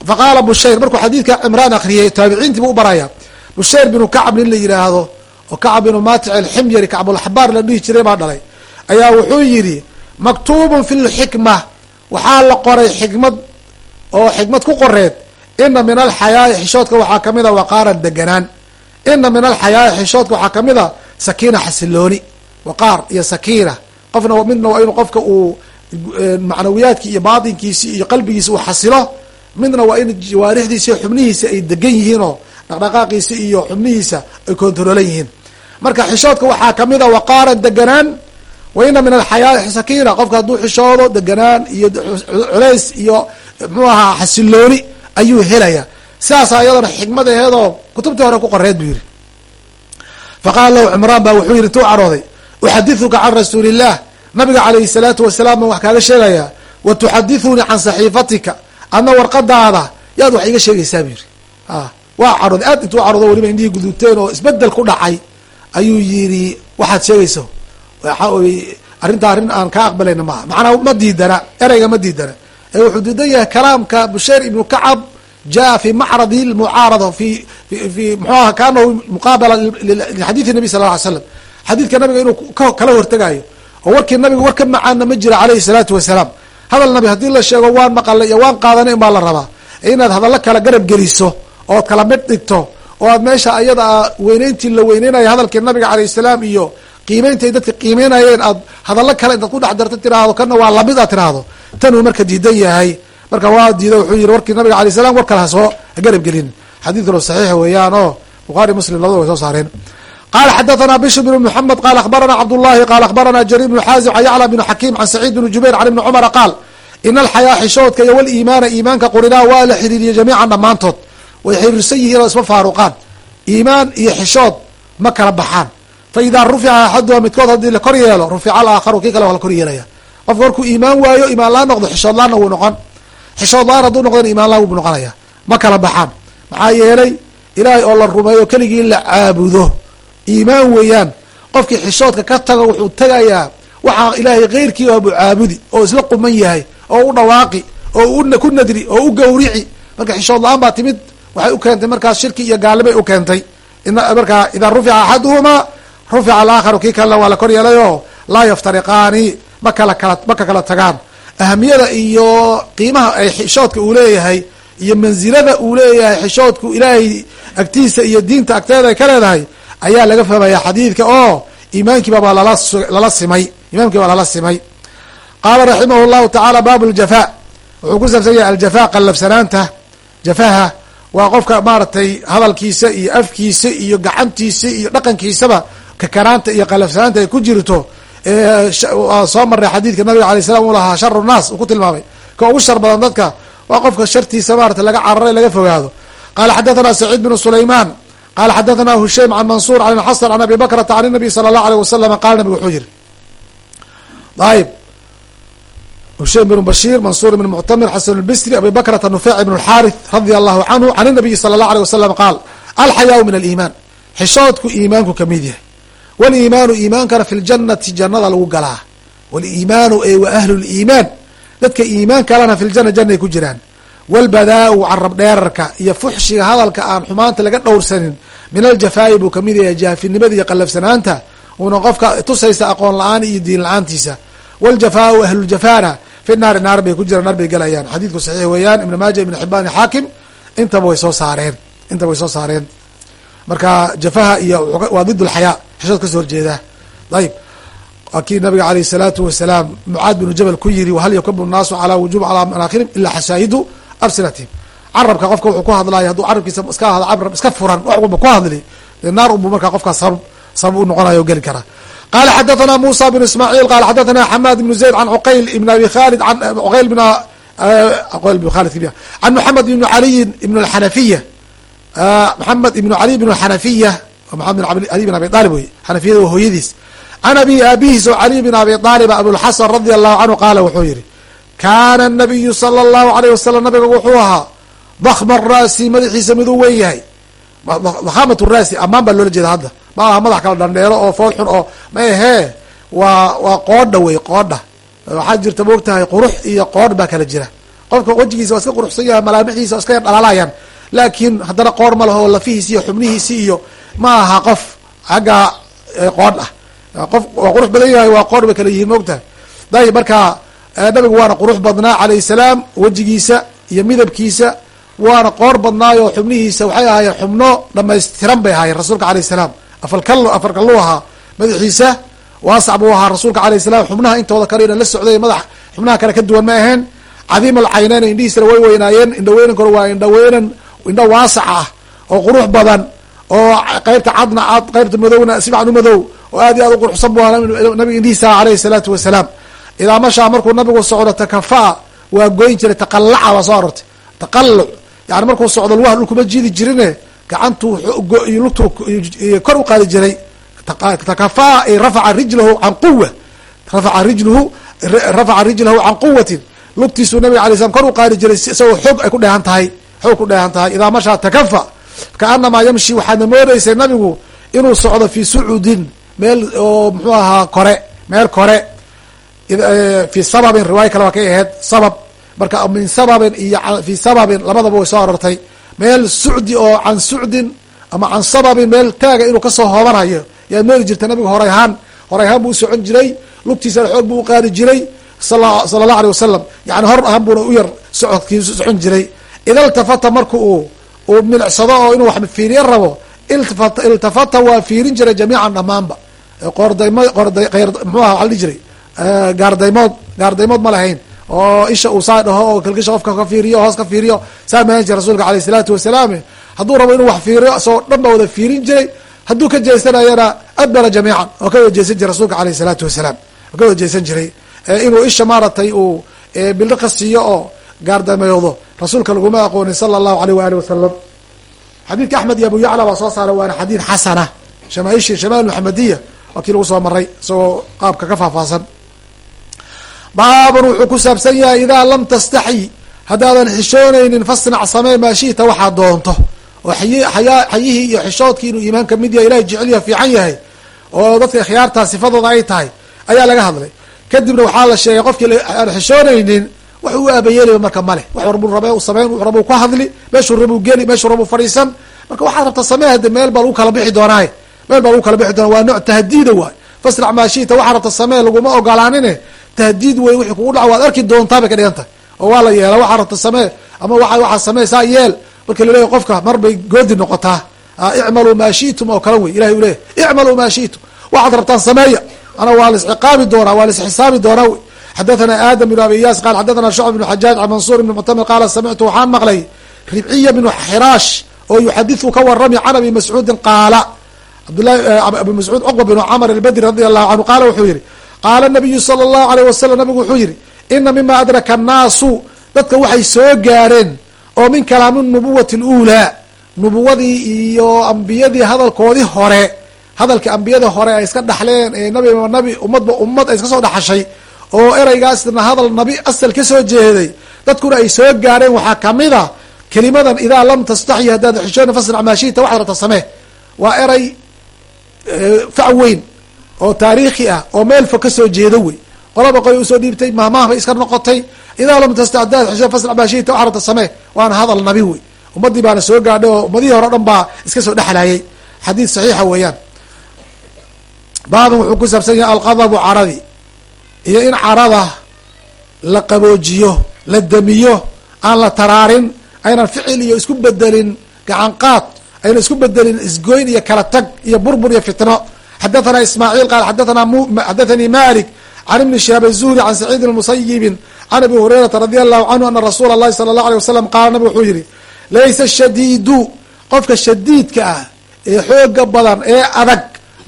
faqaala bushayr markuu xadiidka cimraan akriyay taabiciintii buu u baraya bushayr binu kacb nin la yidhaahdo oo kacb binu maatic alximyari kacbulaxbaar la dhihi jiray baa dhalay. Ayaa wuxuu yidhi maktuubun fi lxikma waxaa la qoray xikmad oo xikmad ku qoreed ina min alxayaai xishoodka waxaa ka mid a waqaaran deganaan ina min alxayaai xishoodka waxaa ka mid a sakiina xasilooni waqaar iyo sakiina. Qofna midna waa inuu qofka uu macnawiyaadki iyo baatinkiisi iyo qalbigiisa uu xasilo. Midna waa in jawaarixdiisa iyo xubnihiisa ay degan yihiin oo dhaqdhaqaaqiisa iyo xubnihiisa ay kontarolan yihiin. Marka xishoodka waxaa ka mid a waqaaran deganaan wa ina min alxayaai sakiina qofka hadduu xishoodo deganaan iyo culays iyo muxuu ahaa xasilooni ayuu helayaa sidaasa iyadona xikmadaheedoo kutubtii hore ku qoreed buu yihi faqaala lahu cumraan baa wuxuu yidhi tuu cadhooday uxadiduka can rasuulillaah nabiga calayhi salaatu wasalaam baan wax kaaga sheegayaa wa tuxadithunii can saxiifatika. Adna warqadaada yaad wax iga sheegaysaa buu yidhi. Ah, waa cadhooday aad intuu cadhoodo weliba indhihii guduuteen oo isbeddel ku dhacay ayuu yidhi waxaad sheegayso. Waxaa arrintaa arrin aan kaa aqbalayna maaha macnaa ma diidana ereyga ma diidana ee wuxuu diidan yahay kalaamka bushayr ibnu kacab jaa fi macradi lmucaarada fi fi mxuu aha kaanahu muqaabala lixadiidi nabi sal lla ly slam xadiidka nabiga inuu kala hortegaayo oo warkii nabiga war ka macaana ma jira calayhi salaatu wasalaam. Hadal nabi haddii la sheego waan maqalay iyo waan qaadanay in baa la rabaa. Inaad hadallo kala garab geliso ood kala mid dhigto oo aad meesha ayada weyneyntii la weyneynayo hadalkii nabiga calayh salaam iyo qiimeyntaay dadka qiimeynayeen aad hadallo kale intaad ku dhex darto tiraahdo kana waa la mid aad tiraahdo tanuu marka diidan yahay. Marka waa diida wuxuu yihi warkii nabiga alay salam war kale hasoo hagarab gelin. Xadiidkuna saxiix weeyaan oo bukhaari muslim labada way soo saareen. Qala xadathana bishr bn mxamed qala akhbarana cabdullahi qala akhbarana jariir bnu xaazim an yacla bn xakiim can saciid bn jubayr can ibni cumara qaal ina alxayaa xishoodka iyo waliimaana iimaanka qurinaa waa la xiriiriyey jamiican dhammaantood. Way xiriirsan yihiin oo isma faaruqaan. Iimaan iyo xishood ma kala baxaan. Fa idaa rufica axaduha midkood haddii la kor yeelo rufica alaakharu kii kale waa la kor yeelaya qofka markuu iimaan waayo imaan laan noqdo xishood laanna wuu noqon. Xishood laan hadduu noqdona imaan laan wuu noqonaya. Ma kala baxaan. Maxaa yeelay ilaahay oo la rumeeyo keligii la caabudo. Iimaan weeyaan. Qofkii xishoodka ka tago wuxuu tegayaa waxaa ilaahay keyrkii abu caabudi oo isla quman yahay oo u dhawaaqi oo ku nadri oo u gawrici marka xishood la'aan baa timid waxay u keentay markaas shirki iyo gaalnimay u keentay. Markaa idaa rufica axaduhumaa rufica alaakharu kii kalena waa la kor yeelayo. Laa yaftariqaani ma kala tagaan. Ahamiyada iyo qiimaha ay xishoodka uu leeyahay iyo mansilada uu leeyahay xishoodku ilaahay agtiisa iyo diinta agteeda ay ka leedahay ayaa laga fahmaya xadiidka oo iimaankiiba baa lala simay imaamkii baa lala simay. Qaala raximah llahu tacaala baabu ljafa wuxuu ku saabsan yahay aljafa qallafsanaanta jafaha waa qofka maaragtay hadalkiisa iyo afkiisa iyo gacantiisa iyo dhaqankiisaba kakanaanta iyo qallafsanaanta ay ku jirto soo maray xadiidka nabiga alay salam uu lahaa sharu naas uu ku tilmaamay. Ka ugu shar badan dadka waa qofka shartiisa maarata laga cararay laga fogaado. Qala xadathana saciid bnu sulayman qala xadathana hushaym can mansuur an xasan an abi bakrata an nabiy sala allahu aleyh wasalam qala nabig wuxuu yiri ayb hushaym bn bashir mansuur bn muctamir xasan lbisri abi bakrata nufeyc bn اlxarith radia allahu canhu can nabiyi sala allahu alيh wasalam qaal alxayaau min aliimaan. Xishoodku iimaanku ka mid yahay waliimaanu iimaankana fi ljanati jannada lagu galaa. Waliimaanu e wa ahlu liimaan dadka iimaan kalena fi ljana janay ku jiraan. Walbadaa-u carab dheerarka iyo fuxshiga hadalka aan xumaanta laga dhowrsanin min aljafaa'i buu ka mid yahay jaafinimada iyo qallafsanaanta. Uuna qofka tusaysa aqoon la'aan iyo diin la'aantiisa. Waljafaau ahluljafana fi naari naar bay ku jiraan naar bay galayaan. Xadiidku saxiix weeyaan ibn maaja ibn xibaan xaakim intaba way soo saareen. Intaba way soo saareen marka jafaha iyo waa did alxayaa xishood ka soo horjeeda. Ayib. Waa kii nabiga aleyh salaatu wasalaam mucaad binu jabal ku yiri wahal yakabu naasu calaa wujub calaa manaakhirihim ilaa xashaayidu absinatihim carabka qofka wuxuu ku hadlaya hadduu carabkiisa iska hado carab iska furan wax walba ku hadli naar unbuu markaa qofkaas sabab sabab u noqonayo geli karaa. Qala xadathana musa bnu ismaaciil qala xadathana xamaad bnu zayd can cuqayl ibn abi khalid eh, an uqayl bn uqayl bn khalid an moxamed ibni caliyin ibn alxanafiya moxamed ibn cali ibn alxanafiya moxamed ali bin abi aalib wey. Xanafiyada waa hooyadiis. Can abi aabihiis oo caliy bin abi aalib abulxasan radia allahu canhu qaala wuxuu yihi kaana nabiyu sala allahu alayh wasalam nabiga wuxuu ahaa dakma raasi madaxiisa miduu weyn yahay. Dakhamat raasi amaan baa loola jeeda hadda. Ma aha madax kala dhandheero oo fool xun oo ma ahee waa waa qoodha wey qoodha. Waxaa jirta moogtahay qurux iyo qoodh baa kala jira. Qofka wejigiisa waa iska quruxsan yahay malaamixiisa waa iska yar dhalaalayaan laakiin haddana qoor ma laho lafihiisi iyo xubnihiisi iyo ma aha qof xagga qoodh ah. Qof waa qurux badan yahay waa qoor bay kala yihiin moogtahay dayib marka nabigu waana qurux badnaa calayh salaam wejigiisa iyo midabkiisa waana qoor badnaayo xubnihiisa waxay ahaayeen xubno dhamaystiran bay ahaayeen rasuulka alayh salaam. Afalkal afarkallu ahaa madaxiisa waasac buu ahaa rasuulka alayh salam xubnaha intooda kale ina la socday madax xubnaha kale ka duwan ma aheen cadiim alcayneyn indhihiisana way weynaayeen indhaweynankuna waa indhaweynan indho waasac ah oo qurux badan oo qeybta cadna cad qeybta madowna sibacan u madow oo aad iyo aad u quruxsan bu nabiga indhihiisa alayhi salaatu wasalaam. Idaa mashaa markuu nabigu socdo takafaa waa goyn jiray taqalaca waa soo arortay taqaluc yani markuu socdo lugaha dhulkuma jiidi jirine gacantuu lugtu kor u qaadi jiray. Takafaa rafaca rijlahu can quwa rafaca rijluhu rafaca rijlahu can quwatin lugtiisuu nabiga alay slam kor u qaadi jiray isagoo xoog ay ku dheehan tahay xoog ku dheehan tahay idaa mashaa takafa kaanamaa yamshi waxaadna moodeysay nabigu inuu socdo fi sucudin meel oo muxuu ahaa kore meel kore fi sababin riwaaya kale waa kay ahayd sabab marka min sababin iyo fi sababin labadaba way soo arortay meel sucdi oo can sucdin ama can sababin meel taaga inuu ka soo hoobanayo yaad moodi jirta nabiga horay ahaan buu usocon jiray lugtiisana xoog buu uqaadi jiray sala allahu alيh wasalam yani hor ahaan buuna u yar socodkiisu socon jiray ida iltafata marka uu uu milicsado oo inuu wax fiiriyo rabo iltafata waa fiirin jiray jamiican dhamaanba. Qoordaymo qoorda mxuu aha waa la dhihi jiray gaardaymood gaardaymood ma lahayn oo isha uu saa dhaho oo kalkisha qofka ka fiiriyo hoos ka fiiriyo saa mahan jira rasuulka aleyh isalaatu wasalaam. Hadduu rabo inuu wax fiiriyo isagoo dhan ba wada fiirin jiray. Hadduu ka jeesanayana adbara jamiican oo ka wada jeesan jiray rasuulka aleyh isalaatu wasalaam. Oo ka wada jeesan jiray. Inuu isha maaratay uu bildhiqa siiyo oo gaardameeydo rasuulka laguma aqoonin sala allahu aleyh waali wasalam xadiidka axmed iyo abu yacla baa soo saaray waana xadiid xasana. Shamaaishii shamaal maxamediya waa kii lagu soo maray isagoo qaabka ka faahfaahsan. Baabun wuxuu ku saabsan yahay idaa lam tastaxyi haddaadan xishoonaynin fasnac samee maa shita waxaad doonto. Oo xayaa xayihii iyo xishoodkii inuu iimaan ka mid yahay ilahay jecelya fiican yahay oo dadka ikhyaartaa sifadooda ay tahay ayaa laga hadlay. Kadibna waxaa la sheegay qofkii aan xishoonaynin wax u aabayeelaya marka male wax warbuu rabe u sameyn wuxuu rabuu ku hadli meeshuu rabuu geli meeshuu rabuu fadhiisan. Marka waxaad rabta samee hade meel baa lagu kala bixi doonaaye. Meel baa lagu kala bixi doona waa nooc tahdiida waay. Fasnac maa shita waxaad rabta samee laguma ogolaanine tahdiid wey wixii kugu dhaca waad arki doontaa bay ka dhigan tahay. Oo waa la yeela waxaa rabta samee ama waa waxaa samee saa yeel. Marka laleeyahy qofka mar bay goodi noqotaa. Icmaluu maa shitum oo kale wey ilahay u leeyahy icmaluu maa shitum. Waxaad rabtaan sameeya ana waa laisciqaabi doonaa waa laisxisaabi doonaa wey xadathana aadam bn abi iyas qal xadathana shucb bn xajaaj can mansuur bn muctamir qaala samictu waxaan maqlay ribciya bnu xiraash oo yuxadiثu ka warami can abi mascuudin qaala abi mascuud cuqba bn camr albedri radi allahu canhu qaala wuxuu yihi qaala nabiyu sala allahu aleyh wasalam nabigu wuxuu yihi ina mima adraka annaasu dadka waxay soo gaareen oo min kalaami nubuwati اluulaa nubuwadii iyo ambiyadii hadalkoodii hore hadalkii ambiyadii hore ay iska dhaxleen ee nabiba nabi ummadba ummad ay iska soo dhaxashay oo ereygaasna hadal nabi asal ka soo jeeday. Dadkuna ay soo gaareen waxaa ka mid a kelimadan idaa lam tastaxyi haddaad xishoona fasnac maashita waxad rabta samee. Waa erey fac weyn oo taariikhi ah oo meel fog ka soo jeedo wey. Qolaba qoy u soo dhiibtay mahmaah bay iska noqotay. Idaa lam tasta hadaad xishoon fasnac maashita waxad rabta samee. Waana hadal nabi wey. Ummadii baana soo gaadhay oo ummadihii hore o dhan baa iska soo dhexlayay. Xadiid saxiixa weeyaan. Baaban wuxuu ku saabsan yahay alqadabu caradi iyo in carada la qaboojiyo la damiyo aan la taraarin aynan ficil iyo isku bedelin gacan qaad aynan isku bedelin isgoyn iyo kala tag iyo burbur iyo fitno. Xadathana ismaaciil qaal xadathana xadathanii malik can ibni shihaab azuhri can saciidin musayibin can abi hurayrata radia allahu canhu ana rasuula allahi sala allahu alay wasalam qaala nabig wuxuu yihi laysa shadiidu qofka shadiidka ah ee xooga badan ee adag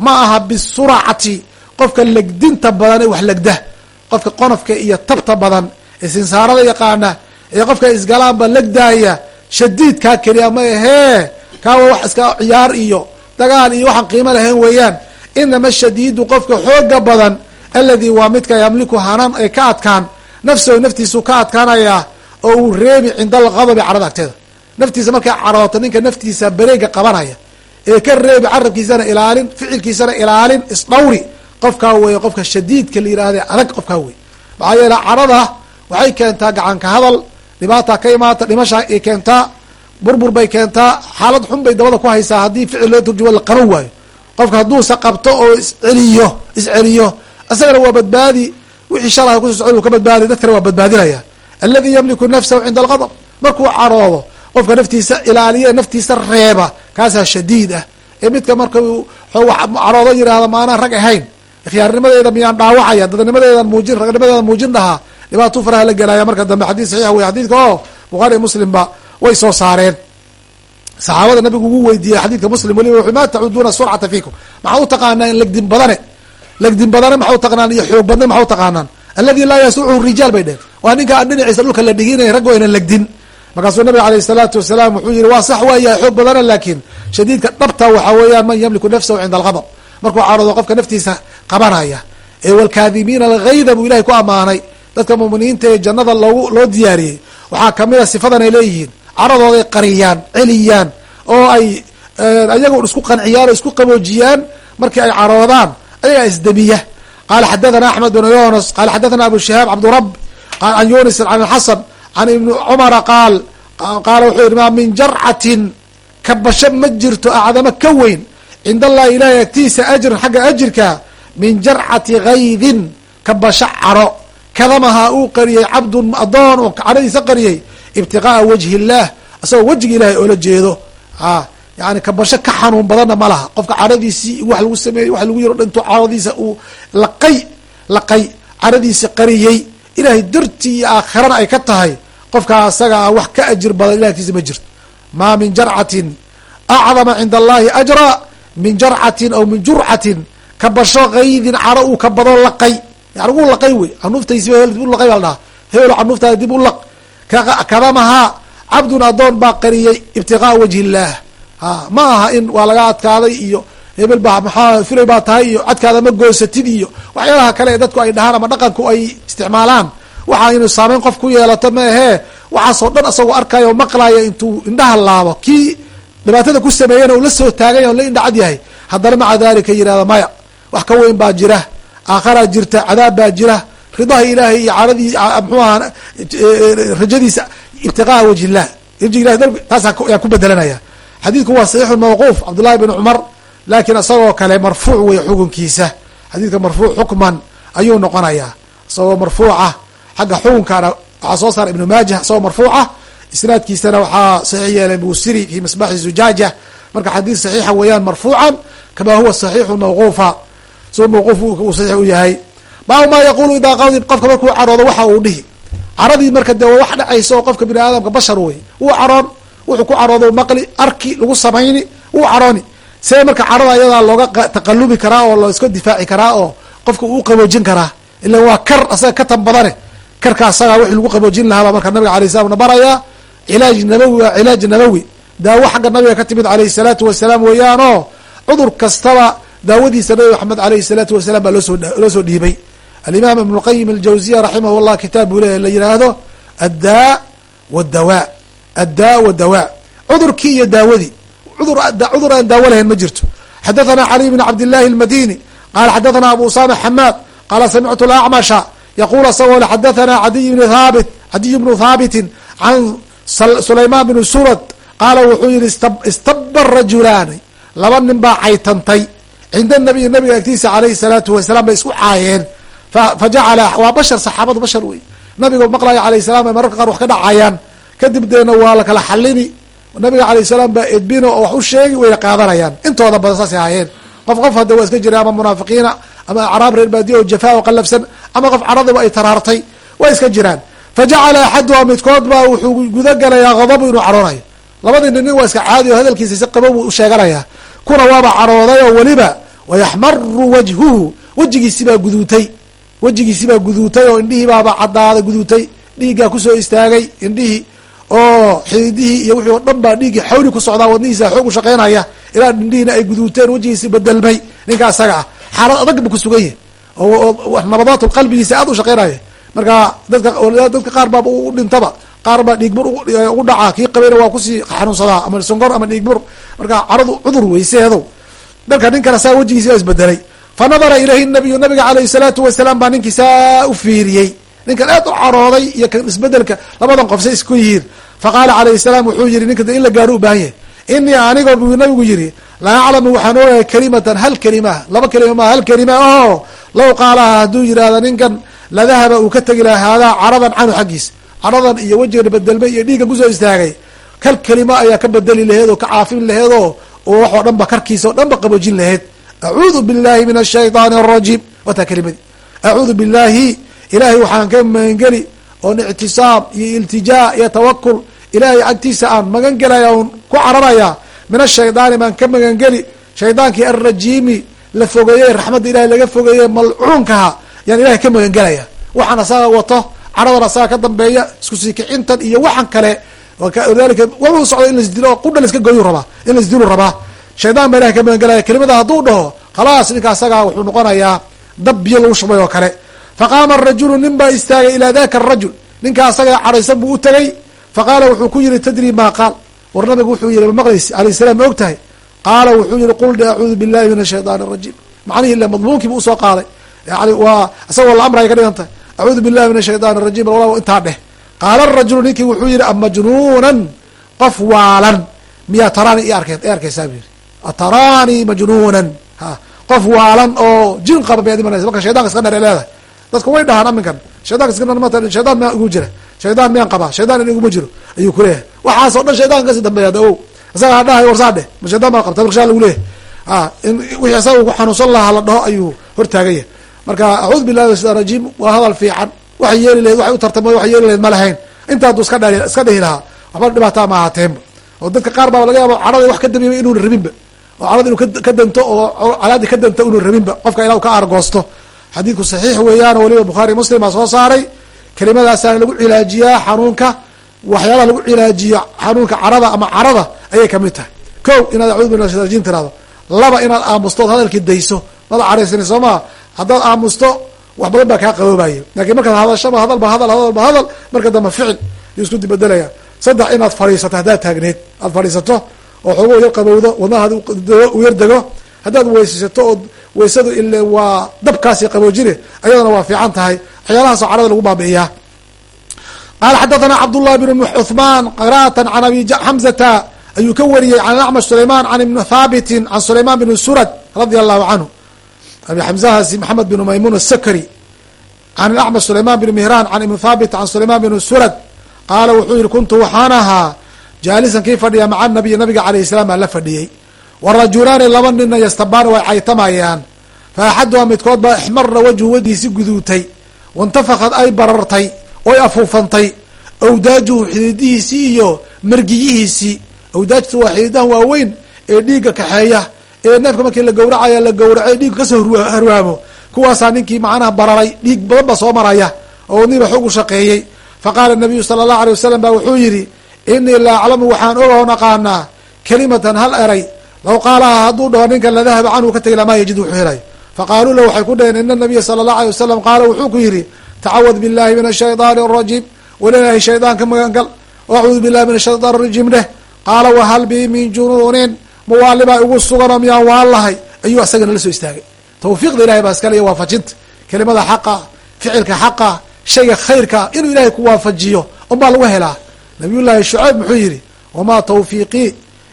ma aha bisuracati qofka legdinta badan ee wax legda qofka qonofka iyo tabta badan ee sinsaarada yaqaana ee qofka isgalaanba legdaaya shadiidkaa keliya ma ahee kaawa wax iska ciyaar iyo dagaal iyo waxaan qiimo lahayn weeyaan. Inama shadiidu qofka xooga badan alladii waa midka yamliku hanan ay ka adkaan nafsahu naftiisu ka adkaanaya oo uu reebi cinda alqadabi carada agteeda. Naftiisa markay carooto ninka naftiisa bareega qabanaya ee ka reebi carabkiisana ilaalin ficilkiisana ilaalin isdhawri qofkaa weeye qofka shadiidka la yihahda adag qofkaa wey maxaa yeele carada waxay keentaa gacanka hadal dhibaata ka imaata dhimasha ay keentaa burbur bay keentaa xaalad xun bay dabada ku haysaa haddii ficil loo turjumo la qaban waayo. Qofka hadduuse qabto oo isceliyo isceliyo isagana waa badbaadi wixii shalaha kuso socon uu ka badbaadi dadkana waa badbaadinaya. Aladi yamliku nafsahu cinda alqadab markuu caroodo qofka naftiisa ilaaliya naftiisa reeba kaasaa shadiid ah. Ee midka marka caroodo yihahda maanaan rag ahayn ikhyaarnimadeeda miyaan dhaawacaya dadnimadeedan muujin ragnimadeedan muujin dhahaa dhibaatuu faraha la gelaya marka dambe xadiid saxiix wey xadiidka oo bukhaari muslimba way soo saareen. Saxaabada nabigu ugu weydiiyey xadiidka muslim weliba wuxu ma tacuduuna surcata fiikum? Maxaa u taqaanaa in legdin badane? Legdin badane maxaa utaqaanaan iyo xoog badne maxaa utaqaanaan aladi laa yasuuchu rijaal bay dhehen waa ninka aan dhinaciisa dhulka la dhiginay raggo aynan legdin markaasuu nabiga alayh الsalaatu wasalaam wuxuu yihi waa sax waaya xoog badana laakiin shadiidka dhabta waxaa weeyaan man yamliku nafsahu cinda algadb markuu caroodo qofka naftiisa qabanaya ee wlkaadimiina algayda buu ilahay ku ammaanay. Dadka muminiinta ee jannada loogu loo diyaariyey waxaa kamida sifadan ay leeyihiin. Caradooday qariyaan celiyaan oo ay ayaga isku qanciyaan oo isku qaboojiyaan. Markii ay caroodaan ayagaa isdemiya qaala xadathana axmed bn yuns qaala xadathana abu shihaab cabdurab an yunis an xasan can ibni cumara qaal qaala wuxuu yihi maa min jarcatin kabasho ma jirto acdamo ka weyn cind allahi ilahay agtiisa ajrin xagga ajirka min jarcati kaydin kabasho caro kadamahaa uu qariyey cabdun adoon oo caradiisa qariyey ibtiqaa'a wajhi illah isagoo wejiga ilahay oola jeedo. A yani kabasho ka xanuun badanna ma laha. Qofka caradiisii wax lagu sameeyey wax lagu yaro dhinto caradiisa uu laqay laqay caradiisi qariyey ilahay dartii iyo aakhirana ay ka tahay. Qofkaa asaga ah wax ka ajir badan ilahi agtiisa ma jirto. Maa min jarcatin acdama cinda allahi ajra min jarcatin aw min jurcatin kabasho kaydin caro uu kabado laqay. Yani wuu laqay wey. Canuuftaysiba hebel dib u laqay baa la dhahaa. Hebelo canuuftaada dib u laq. Kadamahaa cabdun adoon baa qariyey ibtiqaa wajhi illaah ha ma aha in waa laga adkaaday iyo hebel baa maxaa fulay baa tahay iyo cadkaada ma goosatid iyo waxyaalaha kale ee dadku ay dhahaan ama dhaqanku ay isticmaalaan. Waxaa inuu saameyn qof ku yeelato ma ahee. Waxaasoo dhan asagoo arkaya oo maqlaya intuu indhaha laabo. Kii dhibaatada ku sameeyana uu la soo taaganya o la indhacad yahay. Haddana maca dalika yihahda maya. Wax ka weyn baa jira. Aakharaa jirta cadaab baa jira. Ridaha ilaahay iyo caradii mxuu aha rajadiisa ibtiqaa wajhi illah wajhi ilahi taasayaan ku bedelanaya xadiidku waa saxiixu mawquuf cabdullahi bn cumar laakiin isagoo kale marfuuc wey xukunkiisa. Xadiidka marfuuc xukman ayuu noqonayaa. Isagoo marfuuca xagga xukunkaana waxaa soo saara ibnu maajah isagoo marfuuca isnaadkiisana waxaa saxiix yeelay busiri fi misbaxi zujaaja marka xadiid saxiixa weeyaan marfuucan kama huwa saxiixu mawquufa. Soo mawquuf uu saxiix u yahay. Baabu maa yaqulu idaa qadib qofka markuu caroodo waxa uu dhihi. Caradii marka dee wax dhacaysa oo qofka bini aadamka bashar wey wuu caroon wuxuu ku caroodo maqli arki lagu samayni wuu carooni. See marka carada ayadaa looga taqalubi karaa oo laiska difaaci karaa oo qofka uu qaboojin karaa. Ila waa kar asaga ka tan badane. Karka asagaa wixii lagu qaboojin lahaabaa marka nabiga alay slam na barayaa cilaaj nabawi waa cilaaj nabawi daawo xagga nabiga ka timid alayhi salaatu wasalaam weeyaanoo cudur kastaba daawadiisa nabi maxamed alayhi salaatu wasalaam baa loosoo loo soo dhiibay. Alimaam ibn lqayim aljawziya raximah llah kitaab buu leeyahy la yihaahdo addaa wadawa addaa wadawa cudurkii iyo daawadii cudur aan daawo lahayn ma jirto. Xadathana caliy bn cabd illahi almadini qala xadathana abu usama xamaad qala samictu lacmasha yaqul asagoo xadathana adiy bn haabit cadiy bnu haabitin can sulayman bn surad qaala wuxuu yihi istaba rajulaani. Laba nin baa caytantay. Cinda nabiy nabiga agtiisa alayhi salaatu wasalaam bay isku caayeen. Fajacala waa bashar saxaabadu bashar wey nabiga maqlaya alayh salam ay mararka qaar wax ka dhacayaan. Kadib deena waa la kala xalini nabiga alayh salaam baa edbino oo wax u sheegi way qaadanayaan. Intooda badan saasay ahaayeen. Qof qof hadda waa iska jira ama munaafiqiina ama acraab reer baadiya oo jafaa o qallafsan ama qof caradiba ay taraartay way iska jiraan fajacala axaduha midkood baa wuxuu gudagalayaa qadabu inuu caroonayo labadii nin nin waa iska caadi oo hadalkiisa si qabo buu u sheeganayaa kuna waaba carooday oo weliba wayaxmaru wajhuhu wejigiisi baa guduutay wejigiisi baa guduutay oo indhihii baaba cadaaday guduutay dhiiggaa ku soo istaagay indhihii oo xididihii iyo wixii oo dhan baa dhiiggii xawli ku socdaa wadnihiisa xoog u shaqaynaya ilaa indhihiina ay guduuteen wejigiisi bedelmay ninka asaga ah xaalad adag bu kusugan yahi oo nabadaatu qalbigiisa aad u shaqaynaya marka dadka qaar baaba u dhintaba. Qaar baa dhiigbur ugu dhacaa kii qabayna waa ku sii xanuunsadaa ama songor ama dhiigbur marka caradu cudur weyseedo marka ninkana saa wejigiisi baa isbedelay. Fa ilayhi nabiyu nabiga alayhi salaatu wasalaam baa ninkii saa u fiiriyey. Ninkan aad u carooday iyo kan isbeddelka labadan qof say isku yihiin. Faqaala alayhi salaam wuxuu yihi ninka in la gaaro u baahan yahay inii anigoo buu nabigu yihi la aclamu waxaan ogahay kalimatan hal kelima laba kelima ma hal kelima oo law qaalaha hadduu yidhaahdo ninkan ladahaba uu ka tegi lahaa haadaa caradan canhu xaggiisa caradan iyo wejigan bedelmay iyo dhiiggan ku soo istaagay. Kal kelima ayaa ka bedeli laheed oo ka caafin laheed oo oo waxoo dhan ba karkiisa o dhan ba qaboojin laheyd acuudu billahi min ashayطaani arajiim wataa kelimadii acuudu billahi ilahay waxaan ka magangeli oon ictisaam iyo iltijaa iyo tawakul ilahay agtiisa aan magan gelaya on ku cararaya. Min ashaydaani baan ka magangeli. Shaydaankii alrajiimi la fogeeyey raxmadda ilahay laga fogeeyey malcuunkaha yaan ilahay ka magangelaya waxaan asaga wato cadhadan asaga ka dambeeya iskusii kicintan iyo waxaan kale. Walidalika wau socdo in lasdilo qudha laska gooyu rabaa in laisdilu rabaa. Shaydaan baa ilahay ka magangelaya kelimada hadduu dhaho khalaas ninka asaga wuxuu noqonayaa dab biyo lagu shubay oo kale. Faqaama rajulu nin baa istaagay ilaa daka arajul ninka asaga cadhaysan buu u tegay faqaala wuxuu ku yihi tadri maa qaal. War nabigu wuxuu yihi mamaqlays alayh salaam ma ogtahay? Qaala wuxuu yihi qul acuudu billahi min ashayaan rajiim. Macnihii ile madmuunkii buu u soo qaaday yani waa isagoo la amraya ka dhigan tahay acuudu billahi min ashaytan rajim walaa intaa dheh. Qaala rajulu ninkii wuxuu yihi amajnuunan qof waalan. Miyaa tarani i arke i arkaysaa bu yiri atarani majnuunan. Ha. Qof waalan oo jin qaba bay ad marka shaydanka iska dher leedahay. Dadku way dhahaan aminkan shaydanka iska dher mat shaydan miyaan igu jira. Shaydan miyaan qabaa? Shaydan in iguma jiro. Ayuu kuleeyahay waxaasoo dhan shaydanka ka sii dambeeya ada ow. Isagaa dhahay warsaa dheh. Ma shaydan baa qabta. Marka lagu leeyahay. A in wixii isaga ku xanuunsan lahaa la dhaho ayuu hortaagaya marka acuudu billahi min rajiim. Waa hadal fiican. Waxay yeeli laheyd waxay u tartama waxay yeeli laheyd ma lahayn. Inta hadduu iska dh iska dhihi lahaa. Waxba dhibaataa ma ahaateenba. Oo dadka qaar baa laga yaaba cadhada wax ka dambeeyba inuuna rabinba. Oo carada inuu ka danto oo calaadii ka danto unu rabinba. Qofka ilaa u ka aargoosto. Xadiidku saxiix weeyaan waliba bukhaari muslim baa soo saaray. Kelimadaasana lagu cilaajiyaa xanuunka waxyaalaha lagu cilaajiyo xanuunka carada ama carada ayay ka mid tahay. Ko inaad acudu billahi shaytan rajim tirahdo laba inaad aamusto ood hadalkii dayso. Mada caraysani soo maa haddaad aamusto wax badan baa kaa qaboobaya laakiin markaad hadashaba hadalba hadal hadalba hadal marka dambe ficil yuu isku dibedelaya saddex inaad fadhiisato haddaad taagneed aad fadhiisato oo xoogo yar qabowdo wadnahaad u yar dego. Haddaad weysasato ood weysadu ile waa dabkaasi qaboojine ayadana waa fiican tahay. Waxyaalahaasoo carada lagu baabi'iyaa. Qaala xadathana cabdullahi bn cuثmaan qira'atan can abi xamzata ayuu ka wariyey can acmash sulayman can ibni thaabitin can sulayman bn surad radia allahu canhu abi xamzahaasi maxamed bn maymun asakri can acmash sulayman bn mihran can ibni thaabit can sulayman bn surad qaala wuxuu yihi kuntu waxaan ahaa jaalisan kii fadhiya maca nabiy nabiga alayh salam baan la fadhiyey. Warajulaani laba nina yastabaana way caytamayaan. Fa axaduha midkood baa ixmara wajhu wejhiisi guduutay. Waintafakad ay barartay oy afuufantay. Awdaajuhu xidiidihiisii iyo margiyihiisii. Awdaajtu waa xidiidahan waaweyn ee dhiigga kaxeeya ee neefka markii la gawracaya la gawracay dhiigga ka soo harwaamo. Kuwaasaa ninkii macnaha bararay dhiig badan ba soo maraya oo wadniba xoog u shaqeeyey faqaala nabiyu sala allahu alay wasalam ba wuxuu yidhi inii la aclamu waxaan ogaho naqaanaa kelimatan hal eray. Law qaalaha hadduu dhaho ninkan ladahaba canhu ka tegi lamaa yajid wuxuu helay. Faqaaluu lahu waxay ku dhaheen ina nabiya sala allahu alay wasalam qaala wuxuu ku yidhi tacawad billahi min ashaydaani arajiim walilaahi shaydaanka magangal. Acuudu billahi min ashaytaan arajiim dheh. Qaala wahal bii min junuunin mawaalibaa igu suganoo miyaan waan lahay ayuu asagana la soo istaagay. Tawfiiqda ilahay baa iskale iyo waafajinta. Kelimada xaqa ficilka xaqa shayga khayrka inuu ilahay ku waafajiyo unbaa lagu helaa. Nabiy llaahi shucayb muxuu yidhi wamaa tawfiiqii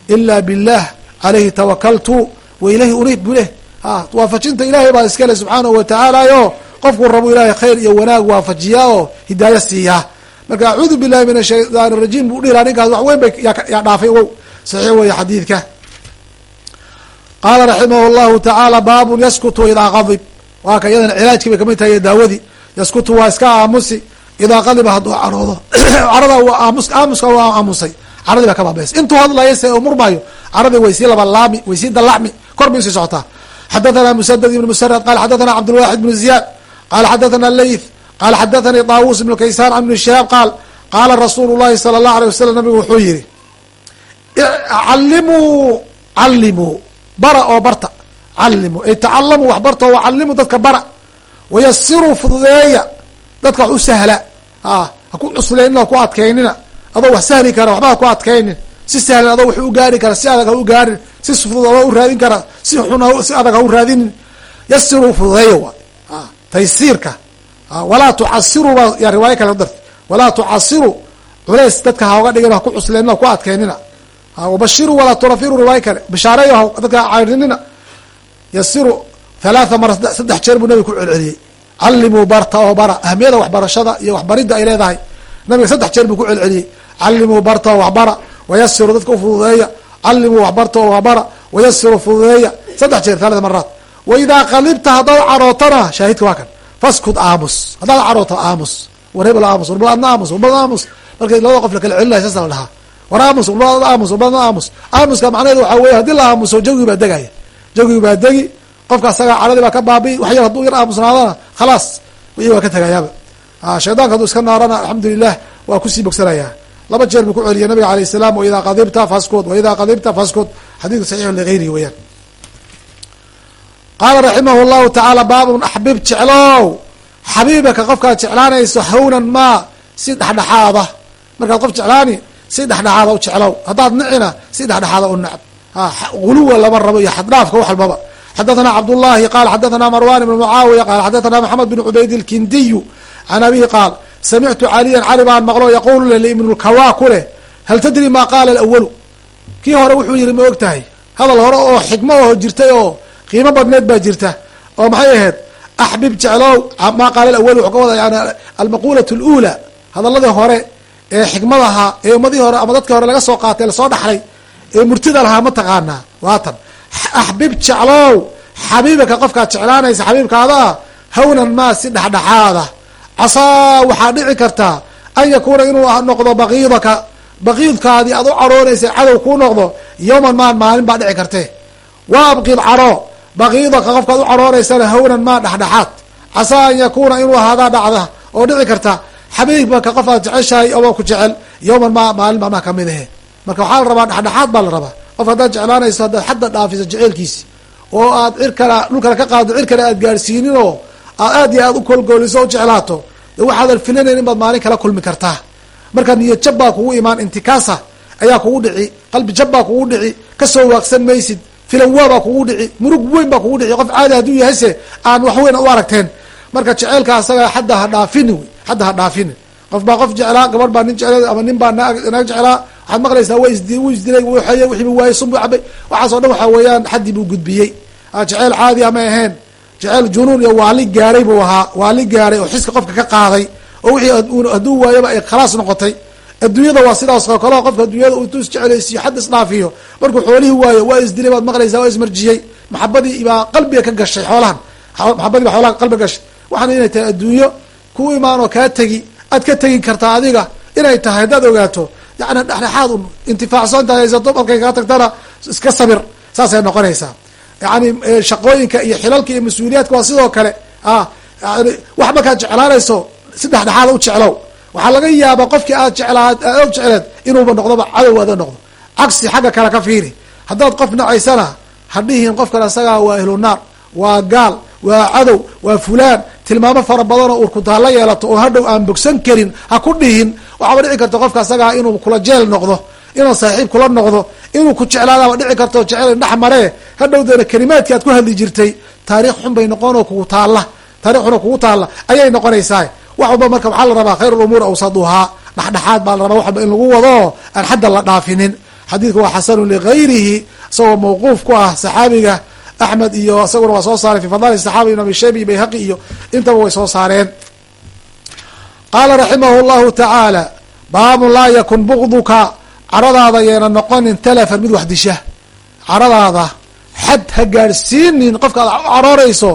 ila billah calayhi tawakaltu wa ilayhi unib bu leh a waafajinta ilaahay baa iskale subxaanahu watacaala o qofkuu rabu ilaahay khayr iyo wanaag waafajiyaa oo hidaayo siiyaa marka acuudu billahi min ashaytaan arajiim buu dhihi laha ninkaas wax weyn bay yaa dhaafay wow. Saxiix weeye xadiidka qaala raximah llahu tacaala baabun yaskutu idaa qadib waa ka iyadan cilaajkii bay ka mid tahay daawadii yaskutu waa iska aamusi idaa qadiba hadduu caroodo carada aamus aamuska waa aamusay caradii baa ka baabaysa intuu hadlayo se oo murmaayo caradii way sii labalaami way sii dalacmi kor bay u sii socotaa xadathana musadad ibn musarad qala xadathana cabdulwaxid bn ziyaad qala xadathana leyth qala xadathanii taawus ibnu kaysaan can ibni shihaab qaal qaala rasuulu llahi sala allahu alay wasalam nabigu wuxuu yihi callimuu callimuu bara oo barta. Callimuu ay tacalamuu wax barta oo wacallimuu dadka bara. Wayasiruu fududeeya dadka wax u sahla. A ha ku cuslaynina ku adkaynina. Adoo wax sahli kara waxba ha ku adkaynin. Si sahlan adoo wax u gaari kara si adag ha u gaarin. Si fudud adoo u raadin kara si xun si adag ha u raadinin yasiruu fududeeya waay taysiirka. Walaa tucasiru baa yaa riwaayo kale darta walaa tucasiru culays dadka haoga dhigin ha ku cuslaynina ku adkaynina wabashiru walaa turafiru riwaayo kale. Bishaareeyo dadka cayrinina yasiru halaatha mara saddex jeer buu nabiga ku celceliyey. Callimuu barta oo bara ahmiyada waxbarashada iyo waxbaridda ay leedahay. Nabiga saddex jeer buu ku celceliyey. Callimuu barta oo waxbara. Wayasiru dadka ufududeeya callimuu waxbarta oo waxbara. Wayasiru fududeeya. Saddex jeer halaatha maraat waidaa qalibta haddaad carootana shaahidka waa kan. Faskud aamus. Haddaad carooto aamus. War aamus warbal adna aamus warbal aamus. Markay labada qof la kala celinaya saasa la dhahaa war aamus warbal aamus warbal aamus. Aamuska macnaheedu waxaa weeye haddii la aamuso jawgii baa degaya jawgii baa degi qofka asaga caradii baa ka baabi'i wax yar hadduu yar aamusnaadana khalaas wixii waa ka tegayaaba shaydaanka hadduu iska naarana alxamdulilah waa ku sii bogsanayaa laba jeer buu ku celiyay nabiga alayh salaam waidaa qadibta faskud waidaa qadibta faskud xadiidku saxiixu ligayrihi weeyaan. Qaala raximah llahu tacaala baabun axbib jeclow. Xabiibaka qofkaad jeclaanayso hawnan maa si dhexdhexaada markaad qof jeclaani si dhexdhexaada u jeclow. Haddaad nicina si dhexdhexaada u necb guluwa lama rabo iyo xaddhaafka wax walbaba. Xadathana cabdullahi qaala xadathana marwan ibn mucaawiya qaala xadathana maxamed bin cubayd ilkindiyu can abihi qaal samictu caliyan cali baan maqlo yaqulu le ibnu lkawaa ku leh hal tadri ma qaala alawalu kii hore wuxuu yihi ma og tahay hadal hore oo xikmo oo jirtay oo qiimo badneed baa jirta oo maxay ahayd? Axbib jeclow maa qaala alawalu wuxuu ka wada yani almaqulat lula hadaladii hore ee xikmadaha ee ummadihii hore ama dadkii hore laga soo qaatay la soo dhaxlay ee murtida lahaa ma taqaanaa waatan axbib jeclow. Xabiibaka qofkaad jeclaanaysa xabiibkaada ah hawnan maa si dhexdhexaada. Casaa waxaa dhici kartaa an yakuuna inuu noqdo baqiidaka. Baqiidkaadii aad u caroonaysa cadow kuu noqdo yowman maan maalin baa dhici karte wa abqid cadhoo baqiidaka qofkaad u cadhoonaysana hawnan maa dhexdhexaad. Casaa an yakuuna inuu ahaadaa dhacda oo dhici karta xabiibaka qof aad jeceshahay oo ku jecel yowman ma maalin baa maa ka mid ahe. Marka waxaa la rabaa dhexdhexaad baa la rabaa. Qof haddaad jeclaanayso haddaad xadda dhaafiso jeceelkiisi oo aad cirkana dhulkana ka qaado cirkana aad gaadhsiinin oo aad aad iyo aad u kolgooliso o jeclaato waxaadan filanayn in baad maalin kala kulmi kartaa. Marka niyad jab baa kugu imaan intikaasa ayaa kugu dhici qalbi jab baa kugu dhici ka soo waaqsan maysid filan waa baa kugu dhici murug weyn baa kugu dhici qof caadi hadduu yahayse aan wax weyn u aragteen. Marka jeceelka asaga xadda ha dhaafini wy xadda ha dhaafini qof baa qof jeclaa gabadh baa nin jeclaa ama nin baa naag jeclaa. Waxaad maqlaysaa wa isdi wuu isdilay wuu xeeyey wixiibu waayey cabay. Waxaas dhan waxaa weeyaan xaddii buu gudbiyey. Jeceel caadi ama ahayn jeceel junuun iyo waali gaaray buu ahaa. Waali gaaray oo xiska qofka ka qaaday oo wixii hadduu waayaba ay khalaas noqotay. Adduunyada waa sidaas oo kaleo qofka adduunyada intuu isjecelaysiyo xad isdhaafiyo. Markuu xoolihii waayo waa isdilay baad maqlaysaa waa ismarjiyey maxabadii baa qalbiga ka gashay xoolahan. Maxabadii baa xoolaha qalbiga gashay. Waxaana inay tahay adduunyo ku imaan oo kaa tegi aad ka tegi kartaa adiga inay tahay haddaad ogaato. Yani dhexdhexaad un intifaacsantaa haysato markay kaa tagtana iska sabir saasay noqonaysaa. Yani shaqooyinka iyo xilalka iyo mas'uuliyaadka waa sidoo kale yani wax markaad jeclaanayso si dhexdhexaada u jeclow. Waxaa laga yaabaa qofkii aad jeclaa aad jecleed inuuba noqdoba cadowgaada noqdo. Cagsi xagga kale ka fiiri. Haddaad qof nacaysana hadhihin qofkan asagaa waa ahlu naar waa gaal waa cadow waa fulaan tilmaamo fara badan oo urkutaalla yeelato oo hadhow aan bogsan karin ha ku dhihin. Waxaaba dhici karta qofka asagaa inuu kula jeel noqdo inuu saaxiib kula noqdo inuu ku jeclaadaaba dhici karto jecel indhex maree. Hadhow deena kalimaadkii aad ku hadli jirtay taariikh xun bay noqon oo kugu taalla. Taarikh xun oo kugu taalla. Ayay noqonaysaa wax walba marka waxaa la rabaa khayr lumuur awsaduhaa. Dhexdhexaad baa la rabaa wax walba in lagu wado aan xadda la dhaafinin. Xadiidka waa xasanu ligayrihi isagoo mawquuf ku ah saxaabiga axmed iyo isaguna waa soo saaray fi fadail saxaaba ibn abi shaybi bayhaqi iyo intaba way soo saareen qaala raximah llahu tacaala baabun laa yakun bugduka caradaada yeena noqonin talafan mid wax disha caradaada xad ha gaadhsiinin qofka aad u caroorayso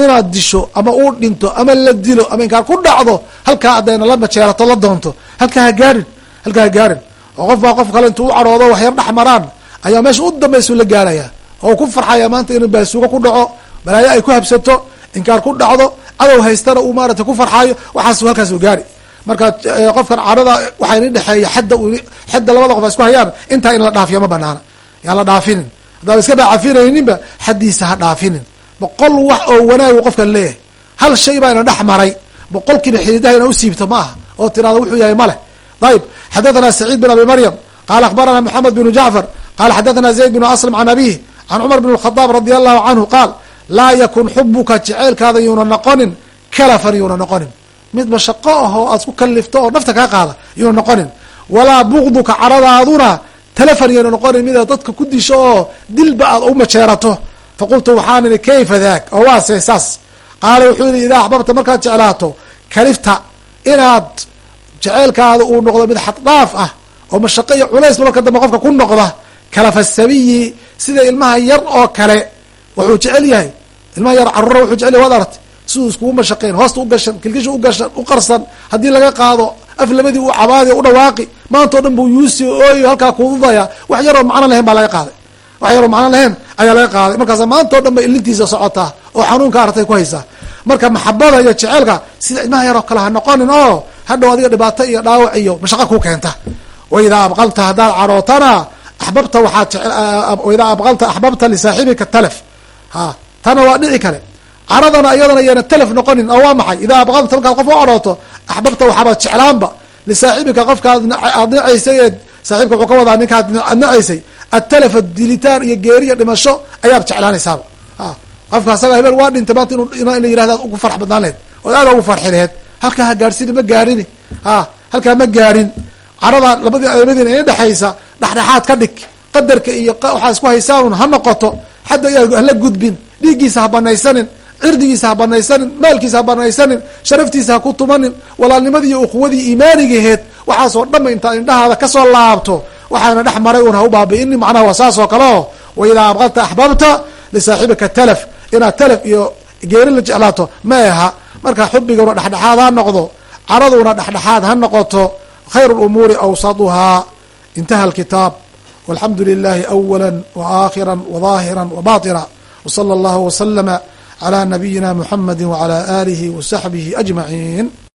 inaad disho ama uu dhinto ama la dilo ama inkaa ku dhacdo halkaa adayna la majeerato la doonto halkaa ha gaarin halkaa ha gaarin oo qof baa qof kale intuu u cadhoodo waxyar dhex maraan ayaa meesha u dambaysu la gaaraya oo ku farxaya maanta inuu baasuugo ku dhaco balaayo ay ku habsato inkaar ku dhacdo cadow haystana uu maarata ku farxaayo waxaasu halkaas u gaari. Marka qofkan carada waxaa ini dhexeeya xadda xadda labada qof isku hayaan intaa in la dhaafiyo ma banaana. Yaan la dhaafinin. Haddaad iska dhaacafinayninba xaddiisa ha dhaafinin. Boqol wax oo wanaagu qofkan leeyahay. Hal shay baa ina dhex maray. Boqolkiiba xididaha ina usiibto ma aha oo tirahda wuxuu yahay maleh ayb xadathana saciid bin abi maryam qaala akhbarana moxamed binu jacfar qala xadathana zayd binu aslam can abihi can cumar bn khadaab radi allahu canhu qaal laa yakun xubuka jeceelkaada yuuna noqonin kalafan yuuna noqonin mid mashaqo ah oo aad ku kalifto oo nafta kaa qaada yuuna noqonin walaa bugduka caradaaduna talafan yuuna noqonin midaad dadka ku disho oo dilba aad u majeerato faqultu waxaan idhi kayfa daak oo waase saas qaala wuxuu yihi idaa axbabta markaad jeclaato kalifta inaad jeceelkaada uu noqdo mid xaddhaaf ah oo mashaqo iyo culaysba marka dambe qofka ku noqda kalafa sabiyi sida ilmaha yar oo kale wuxuu jecel yahay. Ilmaha yar carura wuxuu jecel yahy waad aragtay. Siduu iskugu mashaqeyn hoosta u gashan kilkisha u gashan u qarsan haddii laga qaado af labadii u cabaadi u maanta o dhan buu yuusi ooyo halkaa kuududaya wax yaroo macno lahayn baa laga qaaday. Wax yaroo macno lahayn ayaa laga qaaday. Markaas maanta o dhan bay ilintiisa socotaa oo xanuunka artay ku haysaa. Marka maxabada iyo jeceelka sida ilmaha yaroo kale ha noqonin oo hadhow adiga dhibaato iyo dhaawac iyo mashaqa ku keenta. Wa idaa abqalta haddaad carootana axbabta waxaad idaa abqalta axbabta lisaaxibika talaf ha tana waa dhici kale caradana iyadana yana talaf noqonin oo waa maxay idaa abqalta markaad qof u cadhooto axbabta waxaaba jeclaanba lisaaxibika qofkaad aad nacaysay ee saaxibka wuxuu ka wadaa ninkaad nacaysay atalafa dilitaan iyo geeri iyo dhimasho ayaad jeclaanaysaaba a qofka asaga hebel waa dhintay maanta inu in la yirahda ugu farx badnaan lehed ood aada ugu farxi lehed halkaa ha ma gaarini a halkaa ma gaarin carada labadii labadiina ina dhexaysa dhexdhexaad ka dhig. Qadarka iyo waxaa isku haysaanun ha noqoto. Xadda hala gudbin. Dhiiggiisa ha banaysanin cirdigiisa ha banaysanin maalkiisa ha banaysanin sharaftiisa ha ku tumanin walaalnimadii iyo ukhuwadii iimaanigaheed waxaasoo dhanba intaad indhahaada ka soo laabto waxaana dhex maray un ha u baabi'ini macnaha waa saas oo kale o wa idaa abqalta axbabta lisaaxibika talaf. Inaad talaf iyo geeri la jeclaato ma aha. Marka xubiguna dhexdhexaad ha noqdo caraduna dhexdhexaad ha noqoto khayr lumuuri awsaduhaa intaha alkitaab walxamdu lilahi awala waakhira wظaahira wbaطina wslى اllahu wslama عlى nabiyina mxamedi wعlى alihi wsaxbihi aجmaعin